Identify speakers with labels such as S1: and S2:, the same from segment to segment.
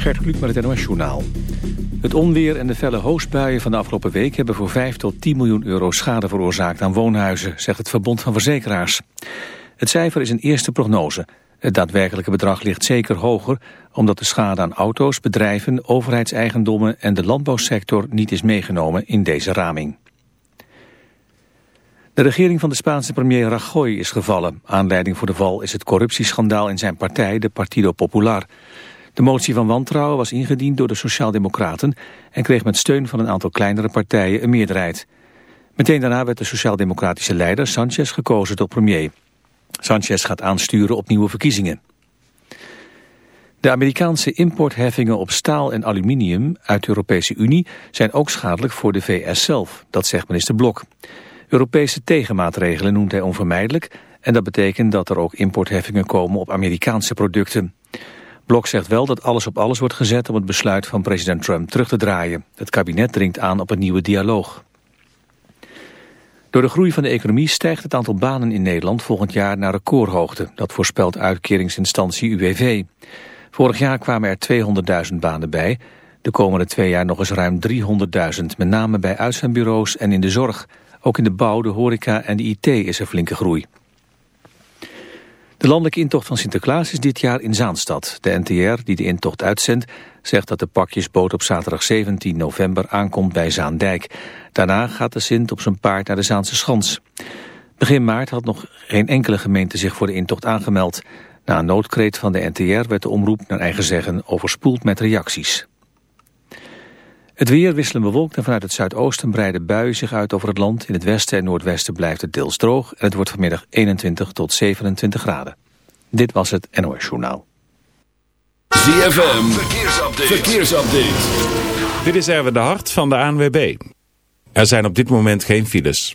S1: Gert Kluk met het NOS Journaal. Het onweer en de felle hoosbuien van de afgelopen week... hebben voor 5 tot 10 miljoen euro schade veroorzaakt aan woonhuizen... zegt het Verbond van Verzekeraars. Het cijfer is een eerste prognose. Het daadwerkelijke bedrag ligt zeker hoger... omdat de schade aan auto's, bedrijven, overheidseigendommen... en de landbouwsector niet is meegenomen in deze raming. De regering van de Spaanse premier Rajoy is gevallen. Aanleiding voor de val is het corruptieschandaal in zijn partij, de Partido Popular... De motie van wantrouwen was ingediend door de Sociaaldemocraten en kreeg met steun van een aantal kleinere partijen een meerderheid. Meteen daarna werd de Sociaaldemocratische leider Sanchez gekozen tot premier. Sanchez gaat aansturen op nieuwe verkiezingen. De Amerikaanse importheffingen op staal en aluminium uit de Europese Unie zijn ook schadelijk voor de VS zelf, dat zegt minister Blok. Europese tegenmaatregelen noemt hij onvermijdelijk en dat betekent dat er ook importheffingen komen op Amerikaanse producten. Blok zegt wel dat alles op alles wordt gezet om het besluit van president Trump terug te draaien. Het kabinet dringt aan op een nieuwe dialoog. Door de groei van de economie stijgt het aantal banen in Nederland volgend jaar naar recordhoogte. Dat voorspelt uitkeringsinstantie UWV. Vorig jaar kwamen er 200.000 banen bij. De komende twee jaar nog eens ruim 300.000, met name bij uitzendbureaus en in de zorg. Ook in de bouw, de horeca en de IT is er flinke groei. De landelijke intocht van Sinterklaas is dit jaar in Zaanstad. De NTR, die de intocht uitzendt, zegt dat de pakjesboot op zaterdag 17 november aankomt bij Zaandijk. Daarna gaat de Sint op zijn paard naar de Zaanse Schans. Begin maart had nog geen enkele gemeente zich voor de intocht aangemeld. Na een noodkreet van de NTR werd de omroep naar eigen zeggen overspoeld met reacties. Het weer wisselen bewolkt en vanuit het zuidoosten breiden buien zich uit over het land. In het westen en noordwesten blijft het deels droog en het wordt vanmiddag 21 tot 27 graden. Dit was het NOS Journaal.
S2: ZFM, verkeersupdate. verkeersupdate.
S3: Dit is Erwin de Hart van de ANWB. Er zijn op dit moment geen files.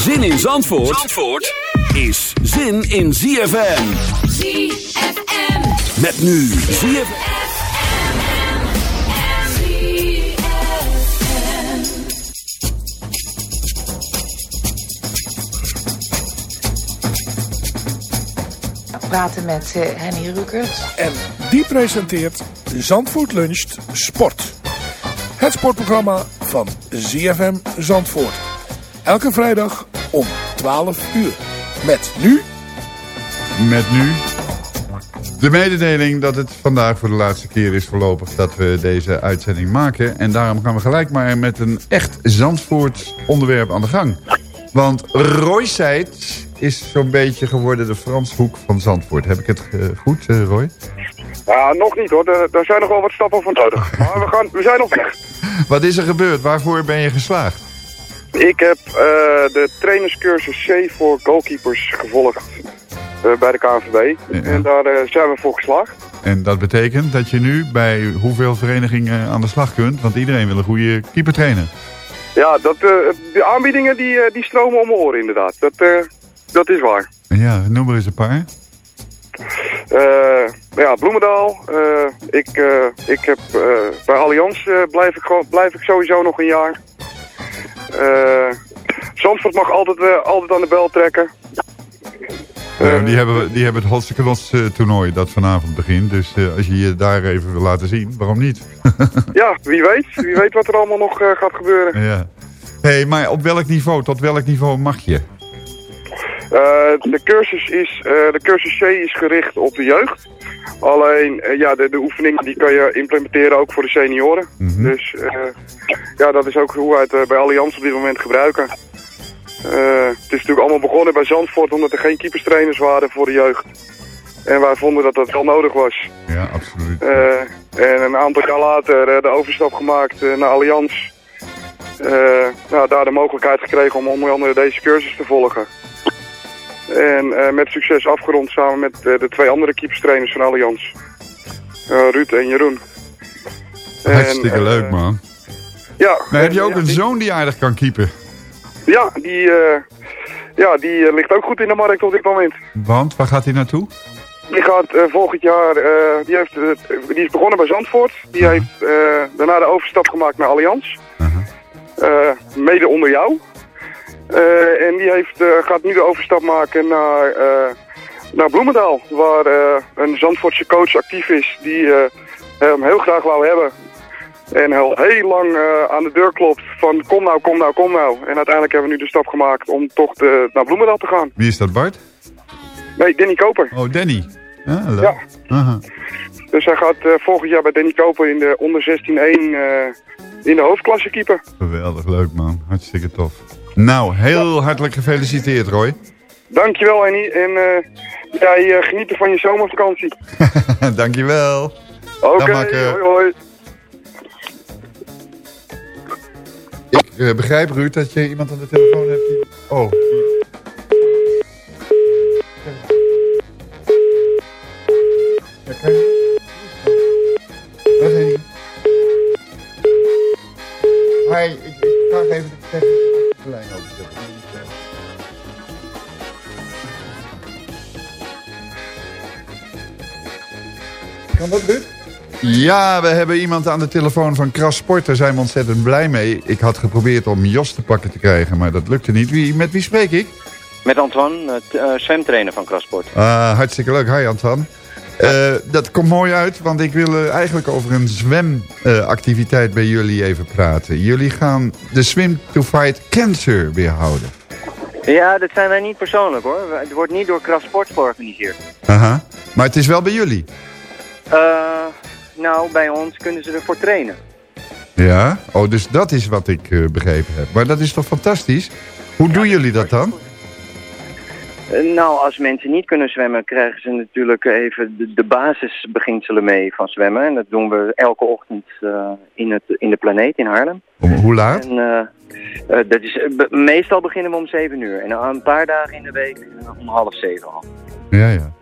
S2: Zin in Zandvoort, Zandvoort is zin in ZFM.
S4: ZFM.
S2: Met nu ZFM.
S5: praten met uh, Henny Rukert.
S6: En die presenteert Zandvoort Luncht Sport. Het sportprogramma van ZFM Zandvoort. Elke vrijdag om 12 uur. Met nu...
S7: Met nu... De mededeling dat het vandaag voor de laatste keer is voorlopig dat we deze uitzending maken. En daarom gaan we gelijk maar met een echt Zandvoort onderwerp aan de gang. Want Roysijd is zo'n beetje geworden de Franshoek van Zandvoort. Heb ik het uh, goed, uh, Roy?
S8: Ja, nog niet hoor. Daar zijn nog wel wat stappen van nodig. Maar we, gaan, we zijn nog weg.
S7: Wat is er gebeurd? Waarvoor ben je geslaagd?
S8: Ik heb uh, de trainerscursus C voor goalkeepers gevolgd uh, bij de KNVB. Ja. En daar uh, zijn we voor geslaagd.
S7: En dat betekent dat je nu bij hoeveel verenigingen aan de slag kunt? Want iedereen wil een goede keeper trainen.
S8: Ja, dat, de aanbiedingen die, die stromen om mijn oren inderdaad. Dat, dat is waar.
S7: Ja, noem maar eens een paar.
S8: Eh, ja, Bloemendaal. Eh, ik, eh, ik heb eh, bij Allianz eh, blijf, ik gewoon, blijf ik sowieso nog een jaar. Eh Zandvoort mag altijd, eh, altijd aan de bel trekken.
S7: Ja, die, hebben, die hebben het hartstikke los eh, toernooi dat vanavond begint. Dus eh, als je je daar even wil laten zien, waarom niet?
S8: Ja, wie weet. Wie weet wat er allemaal nog eh, gaat gebeuren.
S7: ja. hey, maar op welk niveau, tot welk niveau mag je?
S8: Eh, de, cursus is, eh, de cursus C is gericht op de jeugd. Alleen, eh, ja, de, de oefeningen die kan je implementeren ook voor de senioren. Dus eh, ja, dat is ook hoe wij het bij Allianz op dit moment gebruiken. Het is natuurlijk allemaal begonnen bij Zandvoort omdat er geen keeperstrainers waren voor de jeugd. En wij vonden dat dat wel nodig was.
S7: Ja, absoluut.
S8: En een aantal jaar later de overstap gemaakt naar Allianz. Nou, daar de mogelijkheid gekregen om onder andere deze cursus te volgen. En eh, met succes afgerond samen met eh, de twee andere keeperstrainers van Allianz. Eh, Ruud en Jeroen. En,
S7: Hartstikke leuk, man.
S8: Ja.
S7: Maar heb je ook
S8: ja,
S7: een
S8: die-
S7: zoon die aardig kan keepen?
S8: Ja, die, ja, die ligt ook goed in de markt op dit moment.
S7: Want, waar gaat hij naartoe?
S8: Die gaat volgend jaar, die, heeft, die is begonnen bij Zandvoort. Die heeft daarna de overstap gemaakt naar Allianz. Mede onder jou. Eh, en die heeft, eh, gaat nu de overstap maken naar, eh, naar Bloemendaal. Waar een Zandvoortse coach actief is die hem heel graag wou hebben. En al heel lang aan de deur klopt van kom nou, kom nou, kom nou. En uiteindelijk hebben we nu de stap gemaakt om toch de, naar Bloemendaal te gaan.
S7: Wie is dat, Bart?
S8: Nee, Danny Koper.
S7: Oh, Danny. Ja, leuk.
S8: Ja.
S7: Aha.
S8: Dus hij gaat eh, volgend jaar bij Danny Koper in de onder 16-1 eh, in de hoofdklasse keeper.
S7: Geweldig, leuk man. Hartstikke tof. Nou, heel hartelijk gefeliciteerd, Roy.
S8: Dankjewel Henny en eh, jij eh, geniet van je zomervakantie.
S7: Dankjewel.
S8: Oké, hoi hoi.
S7: Ik eh, begrijp, Ruud, dat je iemand aan de telefoon hebt die... Oh. Ja, kan je- Dag, Henny. Hi, ik, ik vraag even de lijn openzetten. Kan dat, Ruud? Ja, we hebben iemand aan de telefoon van Kras Sport. Daar zijn we ontzettend blij mee. Ik had geprobeerd om Jos te pakken te krijgen, maar dat lukte niet. Wie, met wie spreek ik?
S9: Met Antoine, het eh, zwemtrainer van Krasport.
S7: Ah, hartstikke leuk. Hi, Anton. Eh, dat komt mooi uit, want ik wil eh, eigenlijk over een zwemactiviteit bij jullie even praten. Jullie gaan de Swim to Fight Cancer weer houden.
S9: Ja, dat zijn wij niet persoonlijk hoor. Het wordt niet door Krasport georganiseerd.
S7: Aha. Maar het is wel bij jullie.
S9: Eh, nou, bij ons kunnen ze ervoor trainen.
S7: Ja? Oh, dus dat is wat ik begrepen heb. Maar dat is toch fantastisch? Hoe doen jullie dat dan?
S9: Eh, nou, als mensen niet kunnen zwemmen, krijgen ze natuurlijk even de, de basisbeginselen mee van zwemmen. En dat doen we elke ochtend eh, in, het, in de planeet in Haarlem.
S7: Om, hoe laat?
S9: En, eh, dat is, meestal beginnen we om 7 uur. En een paar dagen in de week om half zeven al.
S7: Ja, ja.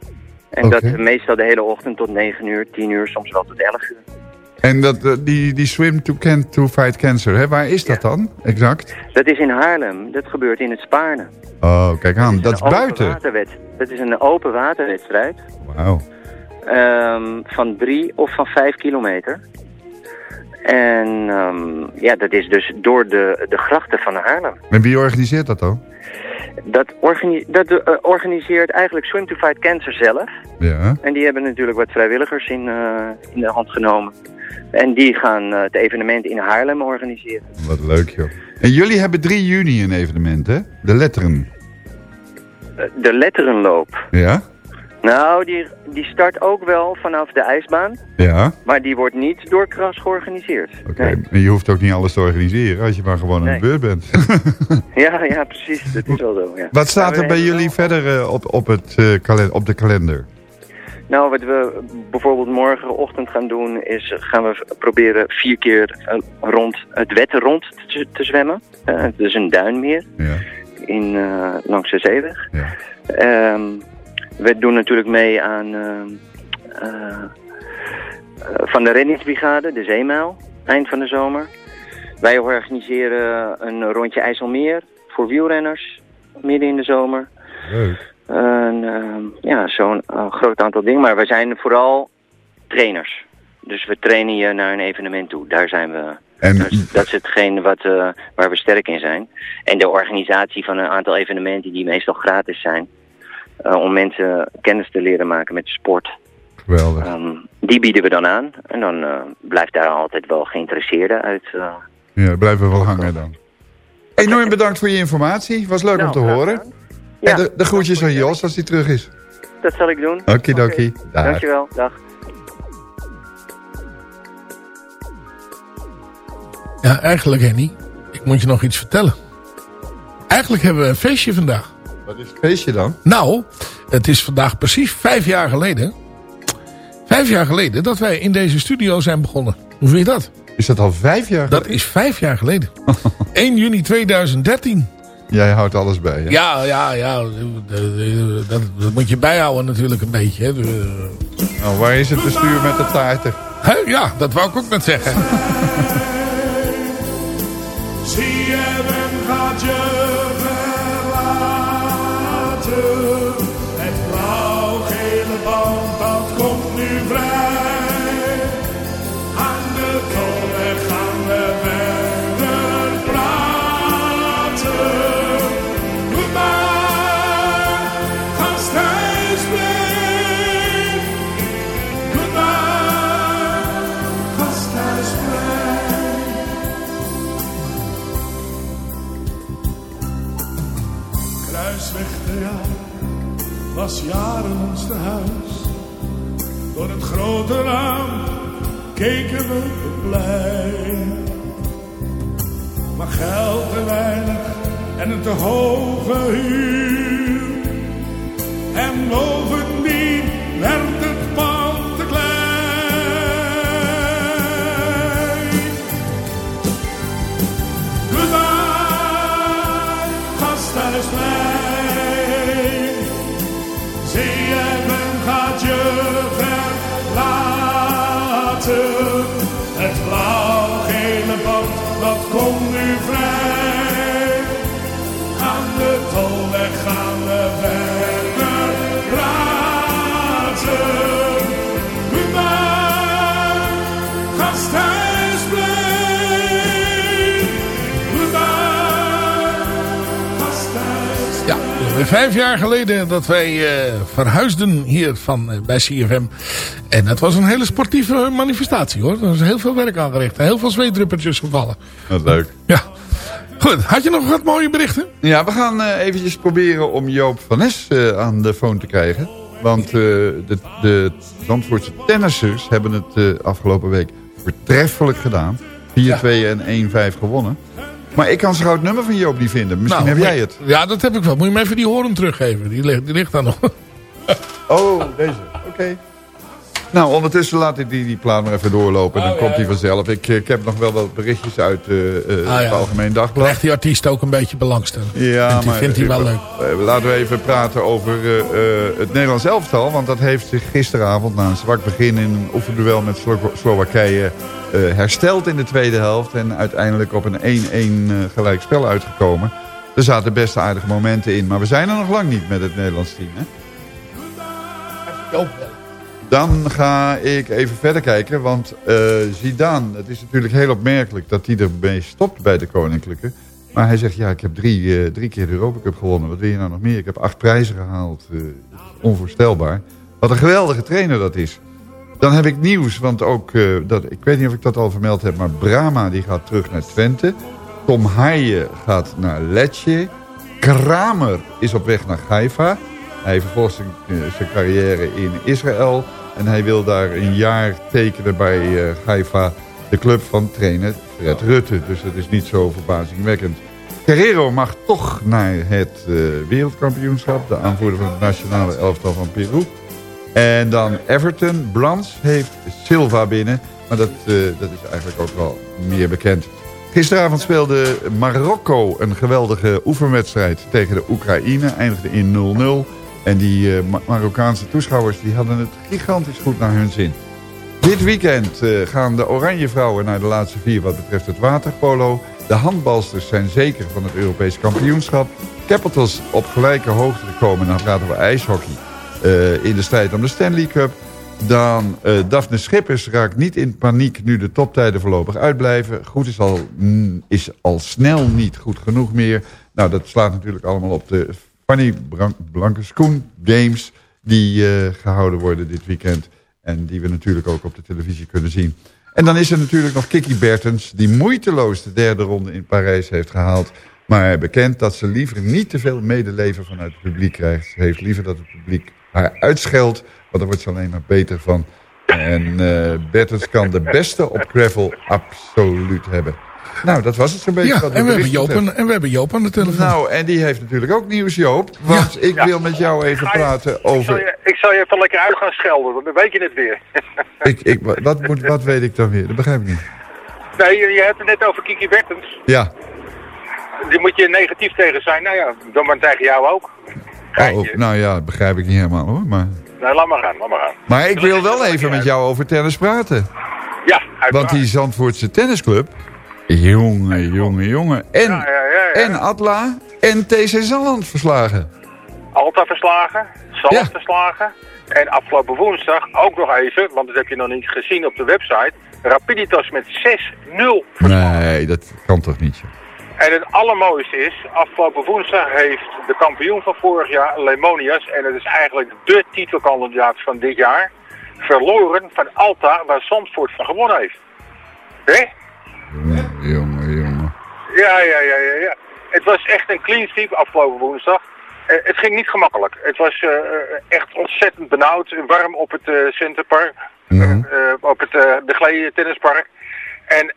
S9: En dat meestal de hele ochtend tot 9 uur, 10 uur, soms wel tot 11 uur.
S7: En dat, eh, die, die Swim to, can, to Fight Cancer, hè? waar is dat dan? Exact?
S9: Dat is in Haarlem. Dat gebeurt in het Spaarne.
S7: Oh, kijk aan. Dat is buiten.
S9: waterwed- Dat is een open waterwedstrijd.
S7: Wauw.
S9: ehm, van drie of van vijf kilometer. En ehm, ja, dat is dus door de, de grachten van Haarlem.
S7: En wie organiseert dat dan?
S9: Dat, organi dat eh, organiseert eigenlijk Swim to Fight Cancer zelf.
S7: Ja.
S9: En die hebben natuurlijk wat vrijwilligers in, eh, in de hand genomen. En die gaan eh, het evenement in Haarlem organiseren.
S7: Wat leuk, joh. En jullie hebben 3 juni een evenement, hè? De letteren.
S9: Eh, de letterenloop.
S7: Ja?
S9: Nou, die, die start ook wel vanaf de ijsbaan.
S7: Ja.
S9: Maar die wordt niet door Kras georganiseerd.
S7: Oké. Maar je hoeft ook niet alles te organiseren als je maar gewoon aan de beurt bent.
S9: Ja, ja, precies. Dat is wel zo. Ja.
S7: Wat staat er bij jullie verder eh, op, op, het, kalen- op de kalender?
S9: Nou, wat we bijvoorbeeld morgenochtend gaan doen, is gaan we proberen vier keer eh, rond het wetten rond te, te zwemmen. Het is een duinmeer
S7: Ja.
S9: in, eh, langs de zeeweg.
S7: Ja.
S9: Ehm, we doen natuurlijk mee aan van de reddingsbrigade, de zeemijl, eind van de zomer. Wij organiseren een rondje IJsselmeer voor wielrenners midden in de zomer.
S7: Leuk.
S9: Een, ehm, ja, zo'n eh, groot aantal dingen. Maar we zijn vooral trainers. Dus we trainen je naar een evenement toe. Daar zijn we...
S7: En-
S9: dat, is, dat is hetgeen wat, eh, waar we sterk in zijn. En de organisatie van een aantal evenementen die meestal gratis zijn. eh, om mensen kennis te leren maken met sport.
S7: Geweldig.
S9: Ehm, die bieden we dan aan. En dan blijft daar altijd wel geïnteresseerde uit.
S7: Ja, blijven we wel hangen dan. Enorm bedankt voor je informatie. Was leuk om
S9: Nou,
S7: te horen.
S9: Ja.
S7: En de, de groetjes aan Jos als hij terug is.
S9: dat zal ik doen.
S7: Okidoki. Dag.
S9: Dankjewel. Dag.
S6: Ja, eigenlijk Henny, ik moet je nog iets vertellen. Eigenlijk hebben we een feestje vandaag.
S7: Wat is het feestje dan?
S6: Nou, het is vandaag precies vijf jaar geleden. Vijf jaar geleden dat wij in deze studio zijn begonnen. Hoe vind je dat?
S7: Is dat al vijf jaar
S6: Dat is vijf jaar geleden. 1 juni 2013.
S7: Jij houdt alles bij, hè?
S6: Ja, ja, ja. Dat, dat moet je bijhouden natuurlijk een beetje. Hè.
S7: Nou, waar is het bestuur met de taarten?
S6: hè, Ja, dat wou ik ook net zeggen.
S10: ZFM gaat je verlaten. Het blauw-gele band, dat komt nu vrij. Aan de tolweg was jaren ons tehuis. Door het grote raam keken we blij. Maar geld te weinig en een te hoge huur. En bovendien Het blauw-gele band, dat komt nu vrij. Aan de tolweg gaan we verder praten. Goodbye, gasthuisplein. Goodbye, gasthuisplein.
S6: Ja, vijf jaar geleden dat wij eh, verhuisden hier van, eh, bij CFM. En dat was een hele sportieve manifestatie hoor. Er was heel veel werk aangericht. en Heel veel zweetdruppeltjes gevallen.
S7: Wat leuk.
S6: Ja. Goed, had je nog wat mooie berichten?
S7: Ja, we gaan eh, eventjes proberen om Joop van Nes eh, aan de phone te krijgen. Want eh, de, de Zandvoortse tennissers hebben het afgelopen week voortreffelijk gedaan. 4-2 en 1-5 gewonnen. Maar ik kan zo het nummer van Joop niet vinden. Misschien
S6: Nou,
S7: heb jij het.
S6: Ja, dat heb ik wel. Moet je me even die horen teruggeven. Die ligt, die ligt daar nog.
S7: Oh, deze. Oké. Nou, ondertussen laat ik die, die plaat maar even doorlopen. Dan
S6: Oh,
S7: komt
S6: ja,
S7: hij vanzelf. Ik, eh, ik heb nog wel wat berichtjes uit eh, eh,
S6: Ah, ja.
S7: het Algemeen Dagblad.
S6: Krijgt die artiest ook een beetje belangstelling.
S7: Ja,
S6: vindt, hij-
S7: maar
S6: vindt hij wel leuk.
S7: Laten we even praten over eh, eh, het Nederlands elftal. Want dat heeft zich gisteravond na een zwak begin in een oefenduel met Slo Slowakije eh, hersteld in de tweede helft. En uiteindelijk op een 1-1 eh, gelijk spel uitgekomen. Er zaten best aardige momenten in. Maar we zijn er nog lang niet met het Nederlands team. Hè? Dan ga ik even verder kijken. Want eh Zidane, het is natuurlijk heel opmerkelijk dat hij ermee stopt bij de Koninklijke. Maar hij zegt, ja, ik heb drie, eh, drie keer de Europa Cup gewonnen. Wat wil je nou nog meer? Ik heb acht prijzen gehaald. eh, onvoorstelbaar. Wat een geweldige trainer dat is. Dan heb ik nieuws, want ook, dat, ik weet niet of ik dat al vermeld heb... maar Brama die gaat terug naar Twente. Tom Haaien gaat naar Lecce. Kramer is op weg naar Haifa. Hij vervolgt zijn carrière in Israël. En hij wil daar een jaar tekenen bij eh Haifa. De club van trainer Fred Rutte. Dus dat is niet zo verbazingwekkend. Guerrero mag toch naar het eh, wereldkampioenschap. De aanvoerder van het nationale elftal van Peru. En dan Everton. Blans heeft Silva binnen. Maar dat, eh, dat is eigenlijk ook wel meer bekend. Gisteravond speelde Marokko een geweldige oefenwedstrijd tegen de Oekraïne. Eindigde in 0-0. En die eh, Ma- Marokkaanse toeschouwers die hadden het gigantisch goed naar hun zin. Dit weekend eh, gaan de Oranje Vrouwen naar de laatste vier wat betreft het waterpolo. De handbalsters zijn zeker van het Europese kampioenschap. Capitals op gelijke hoogte gekomen. Dan praten we ijshockey. eh, in de strijd om de Stanley Cup. Dan eh Daphne Schippers raakt niet in paniek nu de toptijden voorlopig uitblijven. Goed is al, mm, is al snel niet goed genoeg meer. Nou, dat slaat natuurlijk allemaal op de Fanny Blankers-Koen Games... die eh, gehouden worden dit weekend. En die we natuurlijk ook op de televisie kunnen zien. En dan is er natuurlijk nog Kiki Bertens... die moeiteloos de derde ronde in Parijs heeft gehaald. Maar bekend dat ze liever niet te veel medeleven vanuit het publiek krijgt. Ze heeft liever dat het publiek haar uitscheldt... want daar wordt ze alleen maar beter van. En eh Bertens kan de beste op gravel absoluut hebben. Nou, dat was het zo'n beetje.
S6: Ja,
S7: wat
S6: en we, hebben Joop aan, en we hebben Joop aan de telefoon.
S7: Nou, en die heeft natuurlijk ook nieuws, Joop. Want ik wil met jou even praten
S11: Ik zal,
S7: over...
S11: je, ik zal je even lekker uit gaan schelden, want dan weet je het weer.
S7: Ik, ik, wat, moet, wat weet ik dan weer? Dat begrijp ik niet.
S11: nee, je, je hebt het net over Kiki Bertens.
S7: Ja.
S11: Die moet je negatief tegen zijn. Nou ja, dan maar tegen jou ook.
S7: Oh, nou ja, dat begrijp ik niet helemaal hoor. Maar,
S11: Nou, laat maar gaan, laat maar gaan.
S7: maar ik wil wel even met jou over tennis praten.
S11: Ja, uiteraard.
S7: Want die Zandvoortse tennisclub... Jongen, jongen, jongen. En,
S11: Ja,
S7: en Atla en TC Zalland verslagen.
S11: Alta verslagen, Salland
S7: Ja.
S11: verslagen. En afgelopen woensdag ook nog even, want dat heb je nog niet gezien op de website. Rapiditas met 6-0
S7: Nee, dat kan toch niet. joh.
S11: En het allermooiste is, afgelopen woensdag heeft de kampioen van vorig jaar, Lemonias, en het is eigenlijk de titelkandidaat van dit jaar, verloren van Alta, waar Zandvoort van gewonnen heeft. Hé?
S7: Jongen, jongen, jongen.
S11: Ja, ja, ja, ja, ja. Het was echt een clean sweep afgelopen woensdag. Eh, het ging niet gemakkelijk. Het was eh, eh, echt ontzettend benauwd, warm op het eh Centerpark, op het uh, de Glee tennispark. En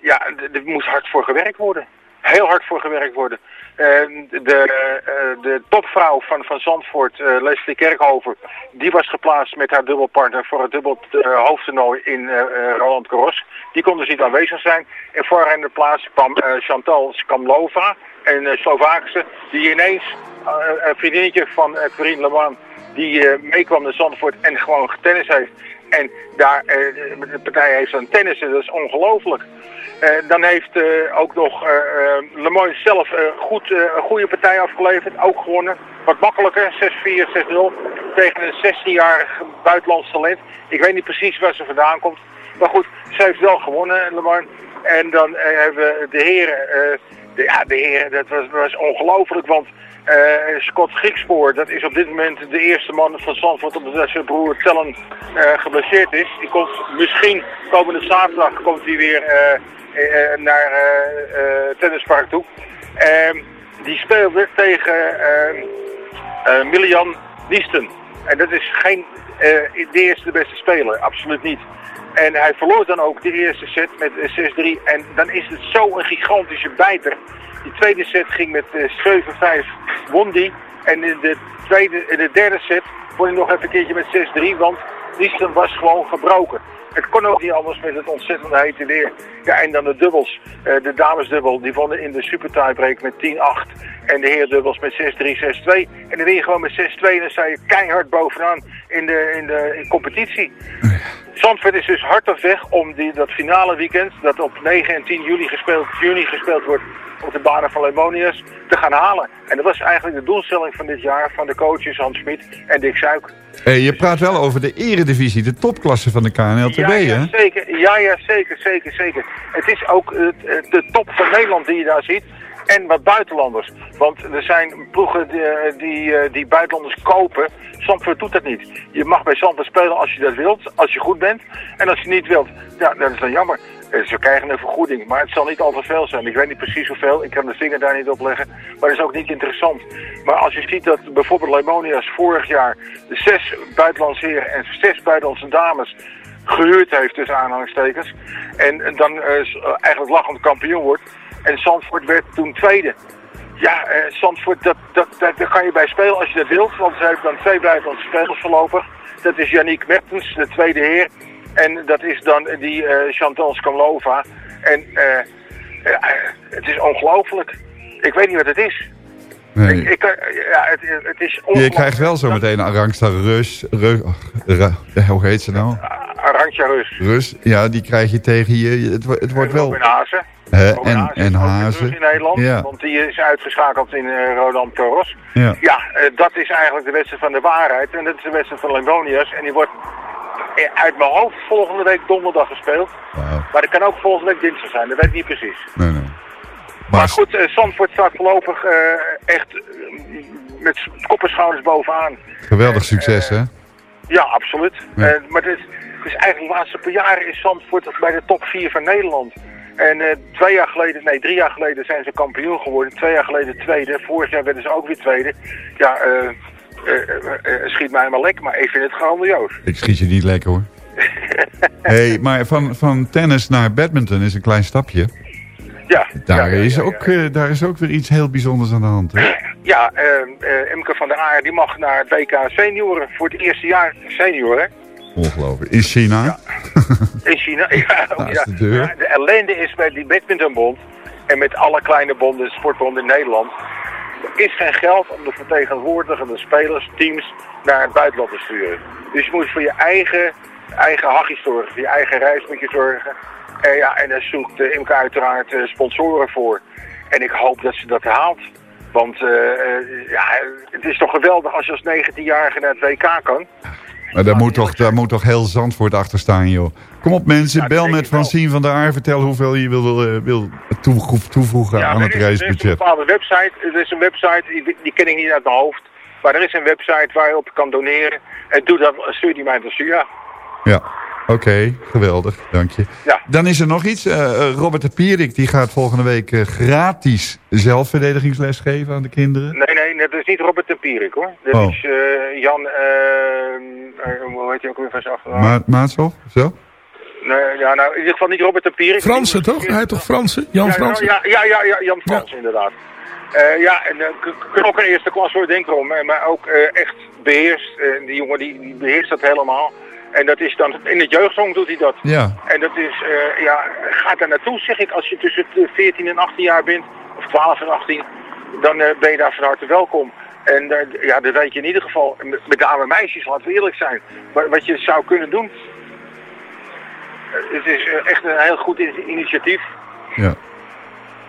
S11: ja, er moest hard voor gewerkt worden. Heel hard voor gewerkt worden. De, eh, de topvrouw van, van Zandvoort, eh, Leslie Kerkhover, die was geplaatst met haar dubbelpartner voor het dubbel eh, hoofdtoernooi in Roland Garros. Die kon dus niet aanwezig zijn. En voor haar in de plaats kwam Chantal Skamlova, een Slovaakse, die ineens een vriendinnetje van Corinne Leman, die eh, meekwam naar Zandvoort en gewoon getennis heeft. En daar, eh, de partij heeft aan tennissen, dat is ongelooflijk. Eh, dan heeft eh, ook nog Le Mans zelf goed, een goede partij afgeleverd, ook gewonnen. Wat makkelijker, 6-4, 6-0 tegen een 16-jarig buitenlands talent. Ik weet niet precies waar ze vandaan komt. Maar goed, ze heeft wel gewonnen, Le Mans. En dan hebben we de heren, de, ja de heren, dat was, was ongelooflijk, want eh, Scott Griekspoor, dat is op dit moment de eerste man van Zandvoort omdat zijn broer Tellen eh, geblesseerd is. Die komt misschien komende zaterdag komt hij weer eh, naar tennispark toe. Ehm, die speelde tegen eh, eh, Milian Niesten. En dat is geen de eerste beste speler, absoluut niet. En hij verloor dan ook de eerste set met eh, 6-3. En dan is het zo'n gigantische bijter. Die tweede set ging met eh, 7-5, won die. En in de, tweede, in de derde set won hij nog even een keertje met 6-3, want Niesten was gewoon gebroken. Het kon ook niet anders met het ontzettend hete weer. Ja, en dan de dubbels. Eh, de damesdubbel, die wonnen in de super tiebreak met 10-8. En de heerdubbels met 6-3, 6-2. En dan win je gewoon met 6-2 en dan sta je keihard bovenaan in de, in de in competitie. Zandvoort is dus hard op weg om die, dat finale weekend, dat op 9 en 10 juli gespeeld, juni gespeeld wordt op de banen van Lemonius, te gaan halen. En dat was eigenlijk de doelstelling van dit jaar van de coaches Hans Smit en Dick Suik.
S7: Eh, je praat wel over de eredivisie, de topklasse van de KNLTB,
S11: ja,
S7: hè?
S11: ja, zeker. Ja, ja, zeker, zeker, zeker. Het is ook de top van Nederland die je daar ziet. En wat buitenlanders. Want er zijn ploegen die, die, eh, die buitenlanders kopen. Zandvoort doet dat niet. Je mag bij Zandvoort spelen als je dat wilt, als je goed bent. En als je niet wilt, ja, dat is dan jammer. Eh, Ze krijgen een vergoeding, maar het zal niet al te veel zijn. Ik weet niet precies hoeveel, ik kan de vinger daar niet op leggen. Maar dat is ook niet interessant. Maar als je ziet dat bijvoorbeeld Lemonias vorig jaar zes buitenlandse heren en zes buitenlandse dames gehuurd heeft tussen aanhalingstekens. En, dan eh, eh, eigenlijk lachend kampioen wordt. En Zandvoort werd toen tweede. Ja, eh, Zandvoort, dat, dat, dat, daar kan je bij spelen als je dat wilt. Want ze heeft dan twee buitenlandse spelers voorlopig. Dat is Yannick Mertens, de tweede heer. En dat is dan die eh, Chantal Skamlova. En eh, eh, het is ongelooflijk. Ik weet niet wat het is.
S7: Nee.
S11: Ik, ik, eh, ja, het, het is
S7: Je krijgt wel zo meteen Rus, Ru, Ra- ja, hoe heet ze nou?
S11: Arantxa Anja Rus.
S7: Rus, ja, die krijg je tegen je. Het, wo- het wordt wel...
S11: Hazen.
S7: En,
S11: Hazen
S7: en Hazen.
S11: in Nederland,
S7: Ja.
S11: want die is uitgeschakeld in eh, Roland Garros.
S7: Ja.
S11: Ja, eh, dat is eigenlijk de wedstrijd van de waarheid. En dat is de wedstrijd van Lemonius. En die wordt uit mijn hoofd volgende week donderdag gespeeld. Maar dat kan ook volgende week dinsdag zijn, dat weet ik niet precies.
S7: Nee, nee.
S11: Maar, goed, eh Zandvoort staat voorlopig eh, echt eh, met kop en schouders bovenaan.
S7: Geweldig succes, hè?
S11: Ja, absoluut.
S7: Ja.
S11: Maar het is, het is eigenlijk de laatste paar jaren is Zandvoort bij de top 4 van Nederland. En twee jaar geleden, nee drie jaar geleden zijn ze kampioen geworden. Twee jaar geleden tweede. Vorig jaar werden ze ook weer tweede. Ja, schiet mij maar lek, maar ik vind het grandioos.
S7: Ik schiet je niet lekker, hoor. hey, maar van, van tennis naar badminton is een klein stapje.
S11: Ja,
S7: Daar, is, ook, eh, daar is ook weer iets heel bijzonders aan de hand, hè?
S11: Ja, eh, eh, Imke van der Aar die mag naar het WK senioren voor het eerste jaar senioren.
S7: Ongelooflijk. In China?
S11: In China, ja. ja.
S7: de deur.
S11: De ellende is bij die badmintonbond en met alle kleine bonden, sportbonden in Nederland. Er is geen geld om de vertegenwoordigende spelers, teams naar het buitenland te sturen. Dus je moet voor je eigen, eigen hachjes zorgen, voor je eigen reis moet je zorgen. En, ja, en daar zoekt uh, Imke uiteraard eh, sponsoren voor. En ik hoop dat ze dat haalt. Want eh, eh, ja, het is toch geweldig als je als 19-jarige naar het WK kan.
S7: Maar daar moet, toch, daar moet toch heel Zandvoort achter staan, joh. Kom op mensen, bel met Francine van der Aar. Vertel hoeveel je wil, eh, wil toevoegen, aan het
S11: is, er is een
S7: reisbudget.
S11: bepaalde website. Er is een website, die, die ken ik niet uit mijn hoofd. Maar er is een website waar je op kan doneren. En doe dat, stuur die mij stuur.
S7: Ja, oké, geweldig, dank je.
S11: Ja.
S7: Dan is er nog iets. eh, eh, Robert de Pierik die gaat volgende week eh, gratis zelfverdedigingsles geven aan de kinderen.
S11: Nee, nee, dat is niet Robert de Pierik hoor. Dat
S7: Oh.
S11: is eh, Jan, hoe heet hij ook weer van zijn achternaam?
S7: Ma Maatshoff, zo?
S11: Nee, ja, nou, in ieder geval niet Robert de Pierik.
S6: Fransen toch? Hij heet toch Fransen? Jan
S11: ja,
S6: Fransen?
S11: Ja, ja, ja, ja, Jan Frans inderdaad. Eh, ja, en uh, knokken eerste klas voor denk om, maar ook eh, echt beheerst. Eh, die jongen die, die beheerst dat helemaal. En dat is dan, in het jeugdzong doet hij dat.
S7: Ja.
S11: En dat is, eh, ja, ga daar naartoe zeg ik, als je tussen de 14 en 18 jaar bent, of 12 en 18, dan eh, ben je daar van harte welkom. En eh, ja, dat weet je in ieder geval, met, name meisjes, laten we eerlijk zijn, wat, wat je zou kunnen doen. Het is echt een heel goed in- initiatief.
S7: Ja.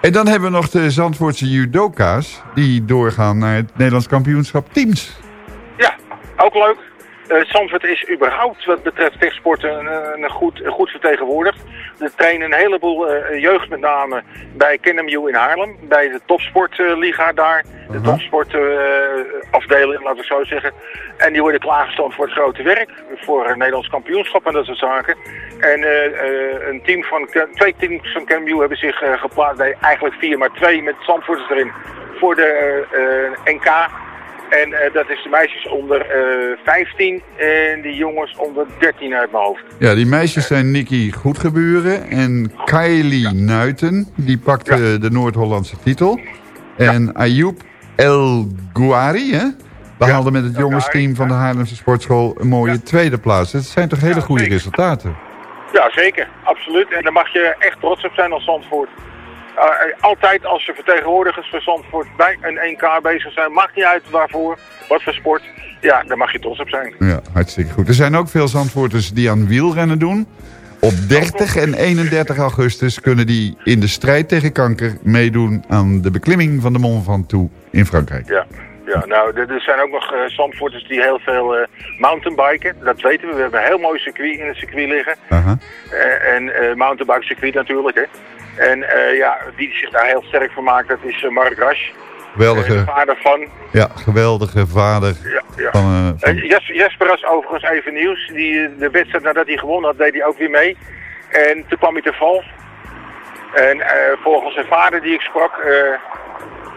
S7: En dan hebben we nog de Zandvoortse judoka's... die doorgaan naar het Nederlands kampioenschap teams.
S11: Ja, ook leuk. Eh Zandvoort is überhaupt wat betreft vechtsporten een, een goed, een goed vertegenwoordigd. We trainen een heleboel eh, jeugd met name bij KNMU in Haarlem. Bij de topsportliga daar. De topsportafdeling, laten we zo zeggen. En die worden klaargestoomd voor het grote werk. Voor het Nederlands kampioenschap en dat soort zaken. En eh, eh, een team van, twee teams van KNMU hebben zich eh, geplaatst bij eigenlijk vier, maar twee met Zandvoorters erin. Voor de eh, NK. En eh, dat is de meisjes onder eh 15 en de jongens onder 13 uit mijn hoofd.
S7: Ja, die meisjes zijn Nicky Goedgeburen en Kylie Nuiten. Die pakt eh, de Noord-Hollandse titel. En Ayoub El Gouari, hè? behaalde met het jongensteam van de Haarlemse Sportschool een mooie tweede plaats. Dat zijn toch hele goede resultaten?
S11: Ja, zeker. Absoluut. En daar mag je echt trots op zijn als Zandvoort. Uh, altijd als je vertegenwoordigers van Zandvoort bij een 1K bezig zijn, maakt niet uit waarvoor, wat voor sport. Ja, daar mag je trots op zijn.
S7: Ja, hartstikke goed. Er zijn ook veel Zandvoorters die aan wielrennen doen. Op 30 en 31 augustus kunnen die in de strijd tegen kanker meedoen aan de beklimming van de Mont Ventoux in Frankrijk.
S11: Ja, ja nou, er, zijn ook nog uh, Zandvoorters die heel veel uh, mountainbiken. Dat weten we. We hebben een heel mooi circuit in het circuit liggen. En mountainbike circuit natuurlijk, hè. En uh, ja, wie zich daar heel sterk voor maakt, dat is uh, Mark Rasch.
S7: Geweldige.
S11: De vader van.
S7: Ja, geweldige vader.
S11: Ja, ja.
S7: Van, uh,
S11: was overigens even nieuws. Die, de wedstrijd nadat hij gewonnen had, deed hij ook weer mee. En toen kwam hij te val. En volgens zijn vader die ik sprak,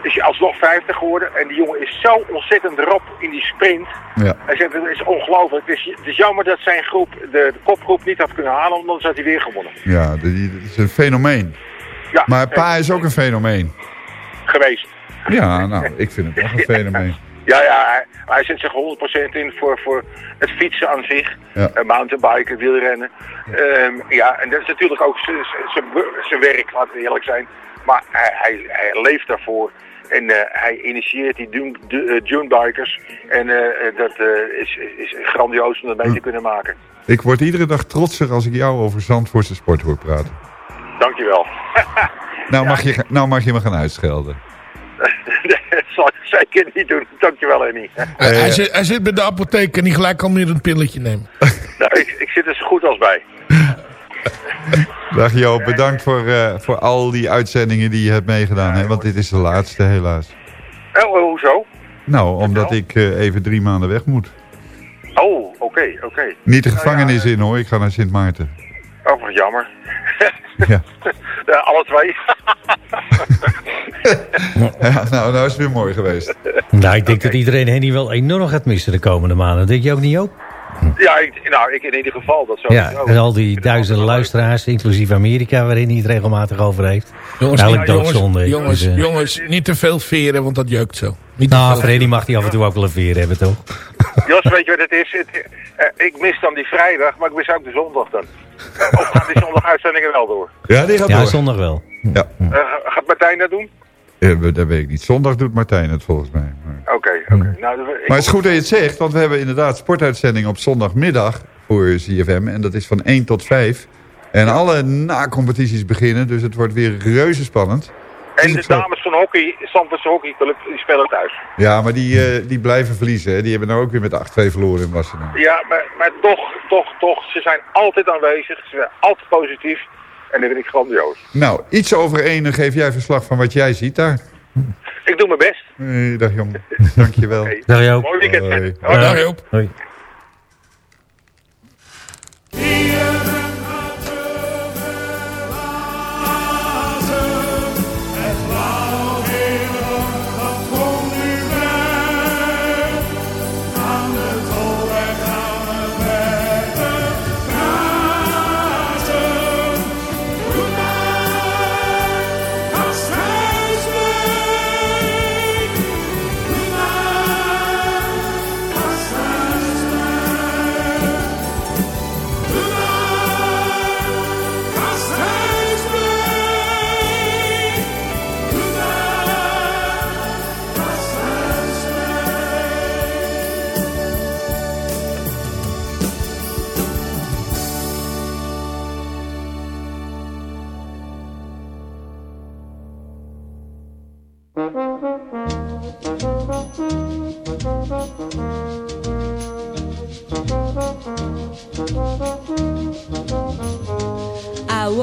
S11: is hij alsnog 50 geworden. En die jongen is zo ontzettend rap in die sprint.
S7: Ja.
S11: Hij zegt, het is ongelooflijk. Het is, het is jammer dat zijn groep, de, de kopgroep, niet had kunnen halen, want dan had hij weer gewonnen.
S7: Ja, dat is een fenomeen.
S11: Ja,
S7: maar pa is ook een fenomeen.
S11: Geweest.
S7: Ja, nou, ik vind het echt een fenomeen.
S11: Ja, ja, hij, zet zich 100% in voor, voor het fietsen aan zich.
S7: Ja.
S11: Uh, mountainbiken, wielrennen. Um, ja, en dat is natuurlijk ook zijn werk, laten we eerlijk zijn. Maar hij, hij, hij leeft daarvoor. En eh, hij initieert die Dune, du- eh, Dune Bikers. En eh, dat eh, is, is grandioos om dat mee te kunnen maken.
S7: Ik word iedere dag trotser als ik jou over Zandvoortse sport hoor praten.
S11: Dankjewel.
S7: Nou, mag, je, nou mag je me gaan uitschelden.
S11: dat zal ik zeker niet doen. Dankjewel, Henny.
S6: Hij, hij zit, hij zit bij de apotheek en niet gelijk al meer een pilletje nemen.
S11: nou, ik, ik zit er zo goed als bij.
S7: Dag Joop, bedankt voor, eh, voor al die uitzendingen die je hebt meegedaan. Hè? Want dit is de laatste helaas.
S11: Oh, oh, hoezo?
S7: Nou, omdat ik eh, even drie maanden weg moet.
S11: Oh, oké, oké.
S7: Niet de gevangenis in hoor, ik ga naar Sint Maarten.
S11: Oh, wat jammer.
S7: Ja.
S11: Ja, alle twee.
S7: Ja, nou, nou is het weer mooi geweest.
S1: Nou, ik denk dat iedereen Henny wel enorm gaat missen de komende maanden. Denk je ook niet, ook?
S11: ja, ik, nou, ik in ieder geval. Dat
S1: Ja,
S11: sowieso.
S1: en al die duizenden luisteraars, inclusief Amerika, waarin hij het regelmatig over heeft.
S6: Jongens,
S1: Eigenlijk
S6: jongens,
S1: doodzonde.
S6: jongens,
S1: Dus, eh,
S6: jongens, niet te veel veren, want dat jeukt zo. Niet
S1: nou, Henny mag hij af en toe ook wel een veer hebben, toch?
S11: Jos, weet je wat het is? Het, eh, ik mis dan die vrijdag, maar ik mis ook de zondag dan. Of gaan die zondag uitzendingen wel door?
S7: Ja, die gaat
S1: Ja,
S7: door.
S1: zondag wel.
S7: Ja.
S11: Eh, gaat Martijn dat doen?
S7: Eh, dat weet ik niet. Zondag doet Martijn het volgens mij. Maar,
S11: Oké, oké. Nou, ik-
S7: maar het is goed dat je het zegt, want we hebben inderdaad sportuitzending op zondagmiddag voor CFM. En dat is van 1 tot 5. En alle na-competities beginnen, dus het wordt weer reuze spannend.
S11: En de dames van hockey, Zandvoortse hockeyclub, die spelen thuis.
S7: Ja, maar die, eh, die blijven verliezen. Hè. Die hebben nou ook weer met 8-2 verloren in Wassenaar.
S11: Ja, maar, maar toch, toch, toch. Ze zijn altijd aanwezig. Ze zijn altijd positief. En dat vind ik grandioos.
S7: Nou, iets over één, geef jij verslag van wat jij ziet daar.
S11: Ik doe mijn best.
S7: Hey, dag jongen, dankjewel.
S1: Dag Joop.
S11: Mooi weekend.
S7: Hoi.
S11: Hoi.
S6: Dag Joop.
S1: Hoi.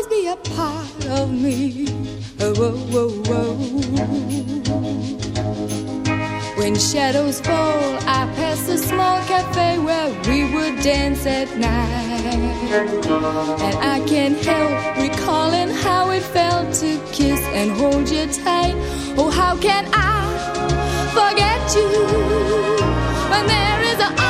S12: always be a part of me. Oh, whoa, whoa, whoa. When shadows fall, I pass a small cafe where we would dance at night. And I can't help recalling how it felt to kiss and hold you tight. Oh, how can I forget you when there is always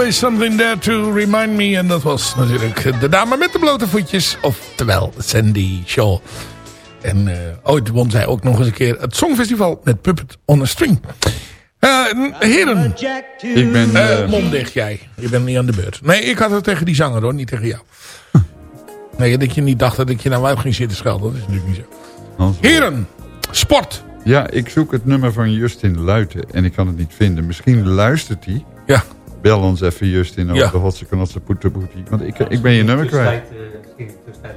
S12: Always something there to remind me.
S6: En dat was natuurlijk de dame met de blote voetjes. Oftewel Sandy Shaw. En eh, ooit won zij ook nog eens een keer het Songfestival met Puppet on a String. Eh, heren.
S7: Ik ben...
S6: Eh, mond dicht jij. Je bent niet aan de beurt. Nee, ik had het tegen die zanger hoor, niet tegen jou. Nee, dat je niet dacht dat ik je nou uit ging zitten schelden. Dat is natuurlijk niet zo. Heren, sport.
S7: Ja, ik zoek het nummer van Justin Luiten en ik kan het niet vinden. Misschien luistert hij.
S6: Ja.
S7: Bel ons even Justin over
S6: Ja.
S7: de hotse kanotse poetepoetie. Want ik, ik ben je nummer kwijt.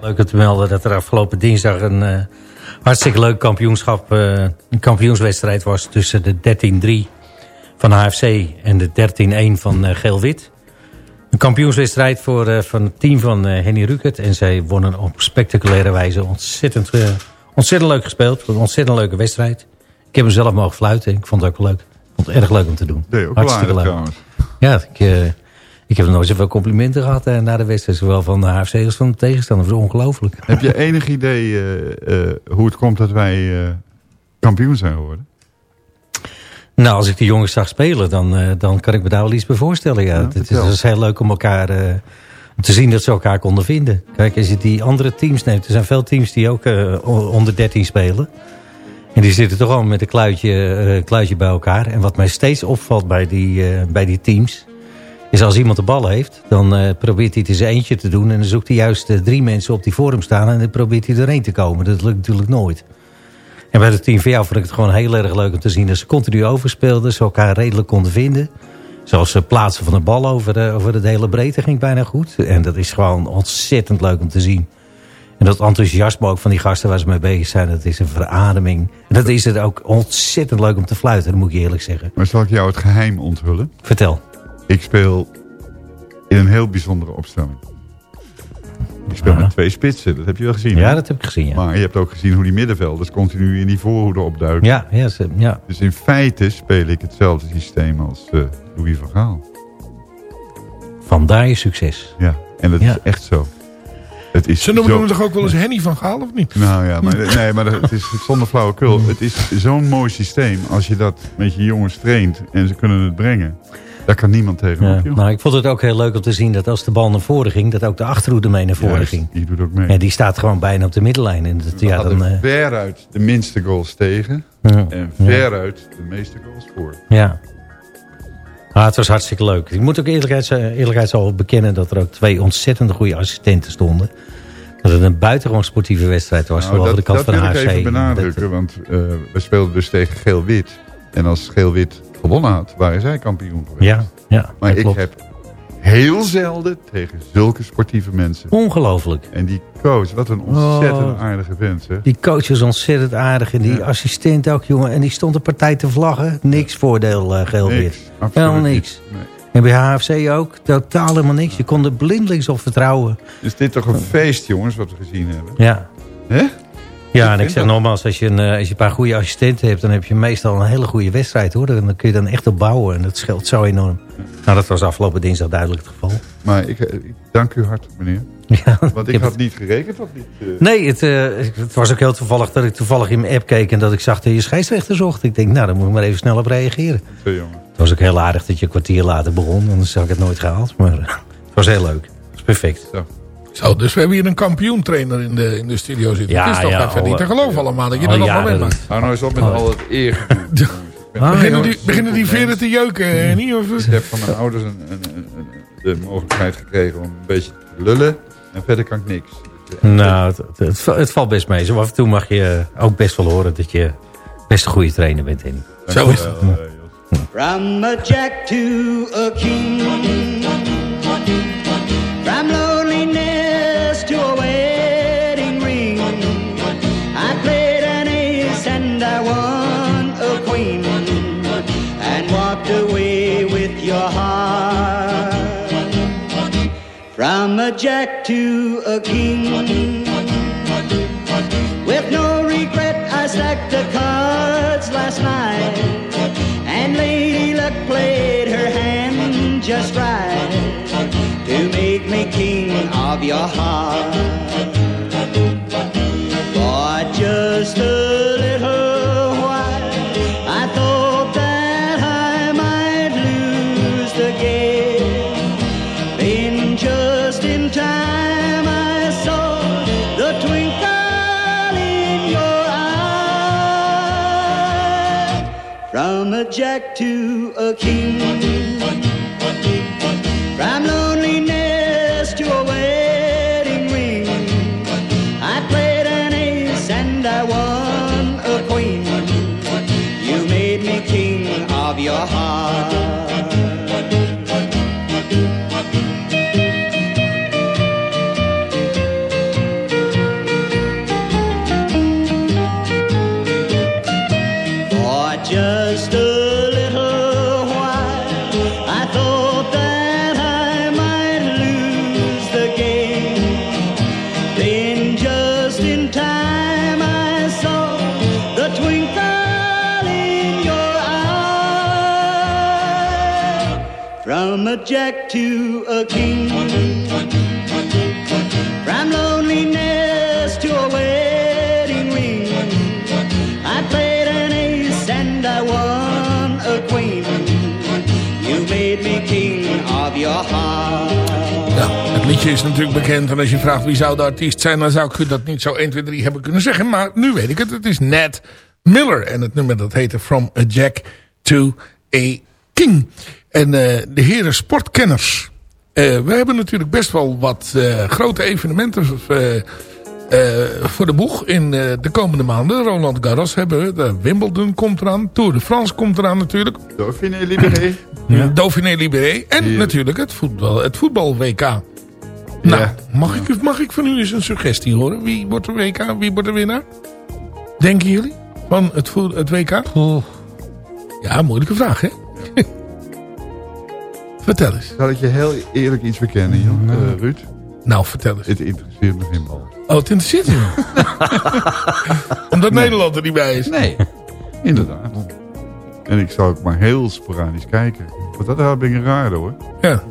S1: Leuk om te melden dat er afgelopen dinsdag een eh, hartstikke leuk kampioenschap, eh, een kampioenswedstrijd was tussen de 13-3 van HFC en de 13-1 van eh, Geel-Wit. Een kampioenswedstrijd voor, eh, van het team van eh, Henny Rukert. En zij wonnen op spectaculaire wijze ontzettend, eh, ontzettend leuk gespeeld. Een ontzettend leuke wedstrijd. Ik heb hem zelf mogen fluiten. Ik vond het ook wel leuk. Ik vond het erg leuk om te doen.
S7: Ook
S1: Hartstikke leuk. Ja, ik, eh, ik heb nooit zoveel complimenten gehad eh, na de wedstrijd. Zowel van de HFC als van de tegenstander. Dat is ongelooflijk.
S7: Heb je enig idee eh, hoe het komt dat wij kampioen zijn geworden?
S1: Nou, als ik die jongens zag spelen, dan, dan kan ik me daar wel iets bij voorstellen. Ja. het, is, het is heel leuk om elkaar te zien dat ze elkaar konden vinden. Kijk, als je die andere teams neemt, er zijn veel teams die ook onder 13 spelen. En die zitten toch al met een kluitje, eh, kluitje bij elkaar. En wat mij steeds opvalt bij die, eh, bij die teams... is als iemand de bal heeft, dan eh, probeert hij het in zijn eentje te doen... en dan zoekt hij juist drie mensen op die voor staan... en dan probeert hij erheen te komen. Dat lukt natuurlijk nooit. En bij het team van jou vond ik het gewoon heel erg leuk om te zien... dat ze continu overspeelden, ze elkaar redelijk konden vinden. Zoals het plaatsen van de bal over de, over de hele breedte ging bijna goed. En dat is gewoon ontzettend leuk om te zien. En dat enthousiasme ook van die gasten waar ze mee bezig zijn... dat is een verademing. En dat is het ook ontzettend leuk om te fluiten, dat moet ik je eerlijk zeggen.
S7: Maar zal ik jou het geheim onthullen?
S1: Vertel.
S7: Ik speel in een heel bijzondere opstelling. Ik speel
S1: Aha.
S7: met twee spitsen, dat heb je wel gezien.
S1: Ja,
S7: hè?
S1: dat heb ik gezien, ja.
S7: Maar je hebt ook gezien hoe die middenvelders continu in die voorhoede opduiken.
S1: Ja, ja, ze- ja.
S7: Dus in feite speel ik hetzelfde systeem als eh, Louis van Gaal.
S1: Vandaar je succes.
S7: Ja, en dat is echt zo. Het is
S6: Ze noemen
S7: zo...
S6: hem toch ook wel eens Henny van Gaal, of niet?
S7: Nou ja, maar, nee, maar het is zonder flauwekul. Het is zo'n mooi systeem als je dat met je jongens traint en ze kunnen het brengen. Daar kan niemand tegenop,
S1: Ja,
S7: joh.
S1: nou, ik vond het ook heel leuk om te zien dat als de bal naar voren ging... dat ook de achterhoede mee naar voren
S7: Juist,
S1: ging.
S7: die doet ook mee.
S1: En die staat gewoon bijna op de middenlijn. En dat,
S7: We
S1: ja, dan, eh,
S7: veruit de minste goals tegen.
S1: Ja.
S7: En
S1: Ja.
S7: veruit de meeste goals voor.
S1: ja. Ah, het was hartstikke leuk. Ik moet ook eerlijkheid, eerlijkheidshalve bekennen... dat er ook twee ontzettend goede assistenten stonden. Dat het een buitengewoon sportieve wedstrijd was.
S7: Nou, dat
S1: de kant
S7: dat
S1: van
S7: wil ik
S1: HFC.
S7: even benadrukken, want eh, we speelden dus tegen Geel-Wit. En als Geel-Wit gewonnen had, waren zij kampioen geweest.
S1: Ja, ja,
S7: maar ik
S1: klopt.
S7: heb heel zelden tegen zulke sportieve mensen.
S1: Ongelooflijk.
S7: En die coach, wat een ontzettend
S1: Oh.
S7: aardige vent, zeg.
S1: Die coach was ontzettend aardig. En die assistent ook, jongen. En die stond de partij te vlaggen. Niks voordeel, uh, geel
S7: Niks,
S1: wit.
S7: absoluut
S1: Helemaal niks.
S7: Nee.
S1: En bij HFC ook. Totaal helemaal niks. Je kon er blindelings op vertrouwen.
S7: Is dit toch een feest, jongens, wat we gezien hebben?
S1: Ja.
S7: Hè?
S1: Ja, en ik zeg nogmaals, als je, een, eh, als je een paar goede assistenten hebt... dan heb je meestal een hele goede wedstrijd, hoor. Dan kun je dan echt op bouwen. En dat scheelt zo enorm. Nou, dat was afgelopen dinsdag duidelijk het geval.
S7: Maar ik, eh, ik dank u hartelijk, meneer.
S1: Ja,
S7: Want ik had
S1: het-
S7: niet gerekend op dit... eh,
S1: Nee, het, het was ook heel toevallig dat ik toevallig in mijn app keek... en dat ik zag dat je scheidsrechter zocht. Ik denk, nou, dan moet ik maar even snel op reageren.
S7: Zo, jongen.
S1: Het was ook heel aardig dat je een kwartier later begon. Anders had ik het nooit gehaald. Maar het was heel leuk. Het is perfect.
S7: Zo.
S6: Zo, dus we hebben hier een kampioentrainer in de, in de studio zitten.
S1: Ja,
S6: het is toch
S1: ja,
S6: even
S1: al,
S6: niet te geloven allemaal dat je
S1: al
S6: dat allemaal meemaakt.
S7: Hou nou eens op met
S1: Oh.
S7: al het eer.
S1: Ah,
S6: beginnen,
S1: joh.
S6: die, beginnen die veren te jeuken, niet? Of,
S7: Ik heb van mijn ouders een, een, de mogelijkheid gekregen om een beetje te lullen. En verder kan ik niks. Dus, eh,
S1: Nou, het, het, het, het valt best mee. Zo af en toe mag je ook best wel horen dat je best een goede trainer bent. Henny.
S6: Zo is het.
S7: eh.
S13: From a jack to a king. From a jack to a king. With no regret, I stacked the cards last night. And Lady Luck played her hand just right to make me king of your heart. A jack to a king. A jack to a king, from loneliness to a wedding ring. I played an ace and I won a queen. You made me king of your heart.
S6: Ja, het liedje is natuurlijk bekend. En als je vraagt wie zou de artiest zijn... dan zou ik dat niet zo 1, 2, 3 hebben kunnen zeggen. Maar nu weet ik het. Het is Ned Miller. En het nummer dat heette From a Jack to a King. En eh, de heren sportkenners. Eh, we hebben natuurlijk best wel wat eh, grote evenementen... eh, eh, voor de boeg in eh, de komende maanden. Roland Garros hebben we. De Wimbledon komt eraan. Tour de France komt eraan natuurlijk.
S7: Dauphiné Libéré.
S6: Ja. Dauphiné Libéré. En natuurlijk het voetbal, het voetbal WK. Nou,
S7: Ja.
S6: mag, ik, mag ik van u eens een suggestie horen? Wie wordt de WK? Wie wordt de winnaar? Denken jullie? Van het, het WK? Ja, moeilijke vraag hè? Vertel eens.
S7: Zal ik je heel eerlijk iets bekennen, joh, eh, Ruud?
S6: Nou, vertel eens.
S7: Het interesseert me geen bal.
S6: Oh, het interesseert je? Omdat Nederland er niet bij is?
S7: Nee. Inderdaad. En ik zou ook maar heel sporadisch kijken. Want dat ben ik raar hoor.
S6: Ja.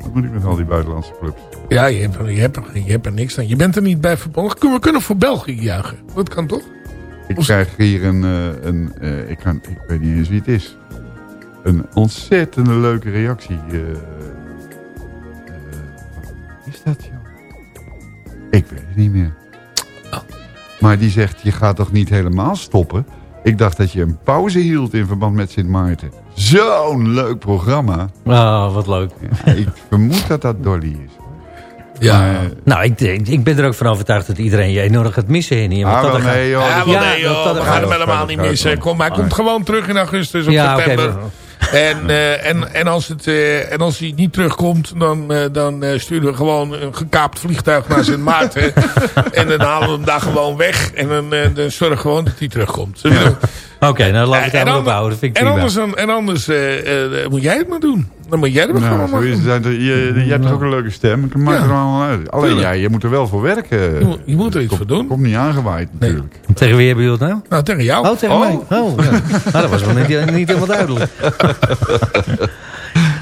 S7: Wat moet ik met al die buitenlandse clubs?
S6: Ja, je hebt, je, hebt, er- je hebt er niks aan. Je bent er niet bij verbonden. We kunnen voor België juichen. Dat kan toch?
S7: Ik krijg hier een... eh, een eh, ik, kan, ik weet niet eens wie het is. Een ontzettende leuke reactie. eh, eh, wie is dat, joh? Ik weet het niet meer. Maar die zegt, je gaat toch niet helemaal stoppen? Ik dacht dat je een pauze hield in verband met Sint Maarten. Zo'n leuk programma.
S1: Ah, wat leuk.
S7: Ja, ik vermoed dat dat Dolly is.
S6: Ja.
S1: Nou, ik, ik, ik ben er ook van overtuigd dat iedereen je enorm gaat missen, Henny.
S7: Ah,
S1: dat
S7: wel
S1: er
S7: nee,
S1: gaat-
S7: joh.
S6: Ja,
S7: dat-
S6: wel
S1: Ja,
S6: nee,
S1: dat-
S6: joh.
S1: dat
S6: we
S1: gaat
S6: gaan hem helemaal niet missen. Kom, hij
S7: Ah.
S6: komt gewoon terug in augustus of
S1: Ja, oké,
S6: september.
S1: maar-
S6: en, eh, en, en, als het, eh, en als hij niet terugkomt, dan, eh, dan sturen we gewoon een gekaapt vliegtuig naar Sint Maarten. en dan halen we hem daar gewoon weg. En dan, dan zorg gewoon dat hij terugkomt.
S1: Oké, nou laat ik het
S6: ander-
S1: ophouden. Dat vind ik
S6: en
S1: prima.
S6: anders, en anders moet jij het maar doen. Dan moet jij er maar
S7: Nou,
S6: gewoon
S7: zo is het. Je, je, je hebt toch ook een leuke stem. Ik maak
S6: Ja.
S7: er allemaal uit. Alleen ja, je moet er wel voor werken.
S6: Je moet- Je moet er iets voor doen.
S7: Komt niet aangewaaid natuurlijk.
S1: Tegen wie hebben jullie het nou?
S6: Nou, tegen jou.
S1: Oh, tegen mij. Oh, ja. nou, dat was wel niet, niet helemaal duidelijk.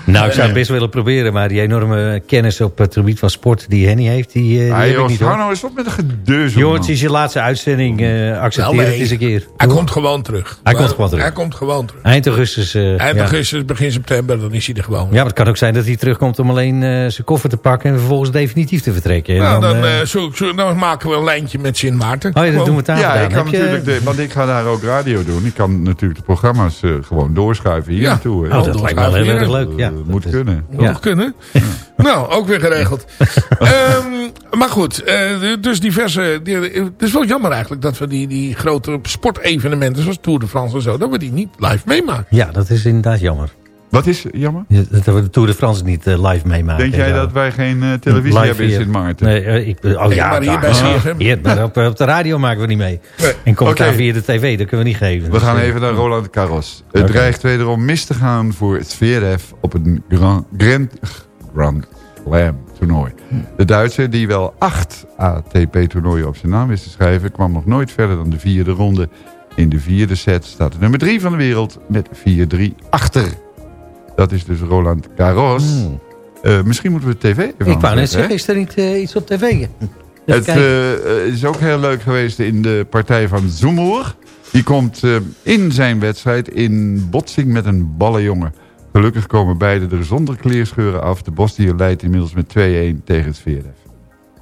S1: nou, ik zou het best willen proberen, maar die enorme kennis op het gebied van sport die Henny heeft, die, eh, die
S7: Ah,
S1: heb ik
S7: joh,
S1: niet
S7: hou nou eens op met een gedeuzel.
S1: Jongens, is je laatste uitzending. eh accepteer het eens een keer.
S6: Hij komt gewoon terug.
S1: Hij komt gewoon terug.
S6: Hij komt gewoon terug.
S1: Eind augustus. eh,
S6: Eind
S1: ja.
S6: augustus, begin september, dan is hij er gewoon.
S1: Ja, maar het kan ook zijn dat hij terugkomt om alleen eh, zijn koffer te pakken... en vervolgens definitief te vertrekken. En
S6: Nou, dan, zo, zo, dan maken we een lijntje met Sint Maarten.
S1: oh ja, dat doen we aan.
S7: Ja,
S1: gedaan.
S7: ik kan
S1: Heb je-
S7: natuurlijk de, want ik ga daar ook radio doen. Ik kan natuurlijk de programma's gewoon doorschuiven hier naartoe.
S1: Oh, dat lijkt me wel heel erg leuk. Ja,
S7: Dat moet kunnen.
S6: Moet kunnen? Nou, ook weer geregeld. Ehm, maar goed, eh, dus diverse... die- het is wel jammer eigenlijk dat we die, die grote sportevenementen... zoals Tour de France en zo, dat we die niet live meemaken.
S1: Ja, dat is inderdaad jammer.
S7: Wat is jammer?
S1: Ja, Dat we de Tour de France niet eh, live meemaken.
S7: Denk jij dat wij geen eh, televisie
S1: Live
S7: hebben in. Sint Maarten?
S1: Nee, eh, ik, oh
S6: Nee,
S1: ja,
S6: maar hier
S1: daar-
S6: bij CFM.
S1: Hier, maar op, op de radio maken we niet mee.
S6: Nee.
S1: En commentaar
S7: Oké.
S1: via de tv, dat kunnen we niet geven.
S7: We
S1: Dus,
S7: gaan
S1: eh,
S7: even naar Roland Garros. Het dreigt wederom mis te gaan voor het Zverev op een Grand, Grand, Grand Slam toernooi. De Duitser, die wel acht ATP-toernooien op zijn naam wist te schrijven... kwam nog nooit verder dan de vierde ronde. In de vierde set staat de nummer drie van de wereld met 4-3 achter. Dat is dus Roland Garros.
S1: Hmm.
S7: Eh, misschien moeten we tv even
S1: Ik wou net zeggen, is er niet eh, iets op tv?
S7: Het eh, is ook heel leuk geweest in de partij van Zoemoer. Die komt in zijn wedstrijd in botsing met een ballenjongen. Gelukkig komen beiden er zonder kleerscheuren af. De Bosnier leidt inmiddels met 2-1 tegen het Zverev.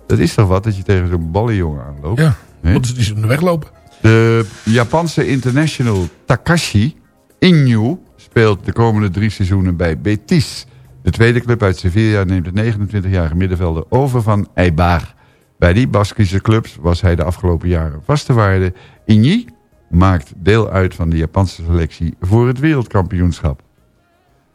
S7: Dat is toch wat dat je tegen zo'n ballenjongen aanloopt?
S6: Ja,
S7: Hè?
S6: moeten ze die zo weglopen.
S7: De Japanse international Takashi Inyu speelt de komende drie seizoenen bij Betis. De tweede club uit Sevilla neemt de 29-jarige middenvelder over van Eibar. Bij die Baskische clubs was hij de afgelopen jaren vaste waarde. Inyi maakt deel uit van de Japanse selectie voor het wereldkampioenschap.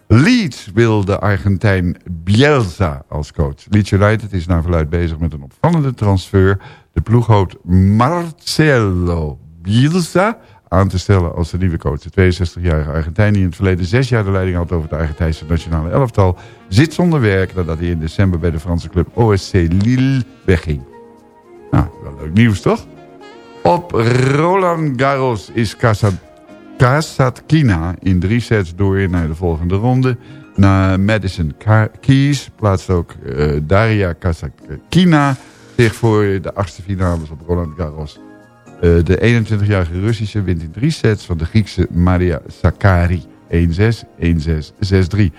S7: Leeds wil de Argentijn Bielsa als coach. Leeds United is naar verluid bezig met een opvallende transfer. De ploeg hoopt Marcelo Bielsa aan te stellen als de nieuwe coach. De 62-jarige Argentijn die in het verleden zes jaar de leiding had over de Argentijnse nationale elftal... zit zonder werk nadat hij in december bij de Franse club OSC Lille wegging. Nou, wel leuk nieuws toch? Op Roland Garros is Kasatkina in drie sets door naar de volgende ronde. Na Madison Keys plaatst ook eh, Daria Kasatkina zich voor de achtste finales op Roland Garros. Eh, de 21-jarige Russische wint in drie sets van de Griekse Maria Sakkari. 1-6, 1-6, 6-3.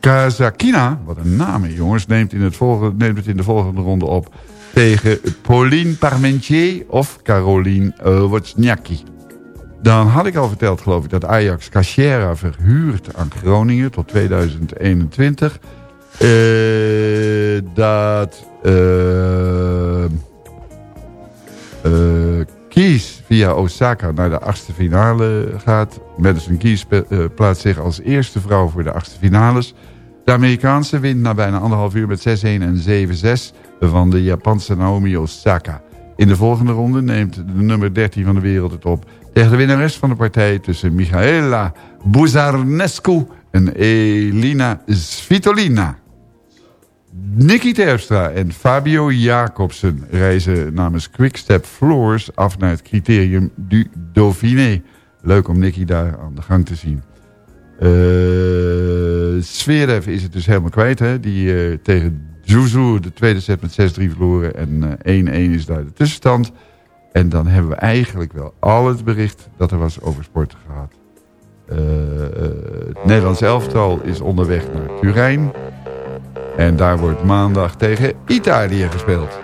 S7: Kazakina, wat een naam jongens, neemt, in het volgende, neemt het in de volgende ronde op tegen Pauline Parmentier of Caroline uh, Wozniacki. Dan had ik al verteld, geloof ik, dat Ajax Cachera verhuurt aan Groningen tot 2021. Eh, dat eh, Kies via Osaka naar de achtste finale gaat. Madison spe- eh, plaatst zich als eerste vrouw voor de achtste finales. De Amerikaanse wint na bijna anderhalf uur met 6-1 en 7-6 van de Japanse Naomi Osaka. In de volgende ronde neemt de nummer 13 van de wereld het op tegen de winnares van de partij tussen Michaela Buzarnescu en Elina Svitolina. Nicky Terpstra en Fabio Jacobsen reizen namens Quickstep Floors af naar het criterium du Dauphiné. Leuk om Nicky daar aan de gang te zien. Uh, Zverev is het dus helemaal kwijt. Hè? Die eh, tegen Zuzou de tweede set met 6-3 verloren. En eh, 1-1 is daar de tussenstand. En dan hebben we eigenlijk wel al het bericht dat er was over sport gehad. Uh, het Nederlands elftal is onderweg naar Turijn. En daar wordt maandag tegen Italië gespeeld.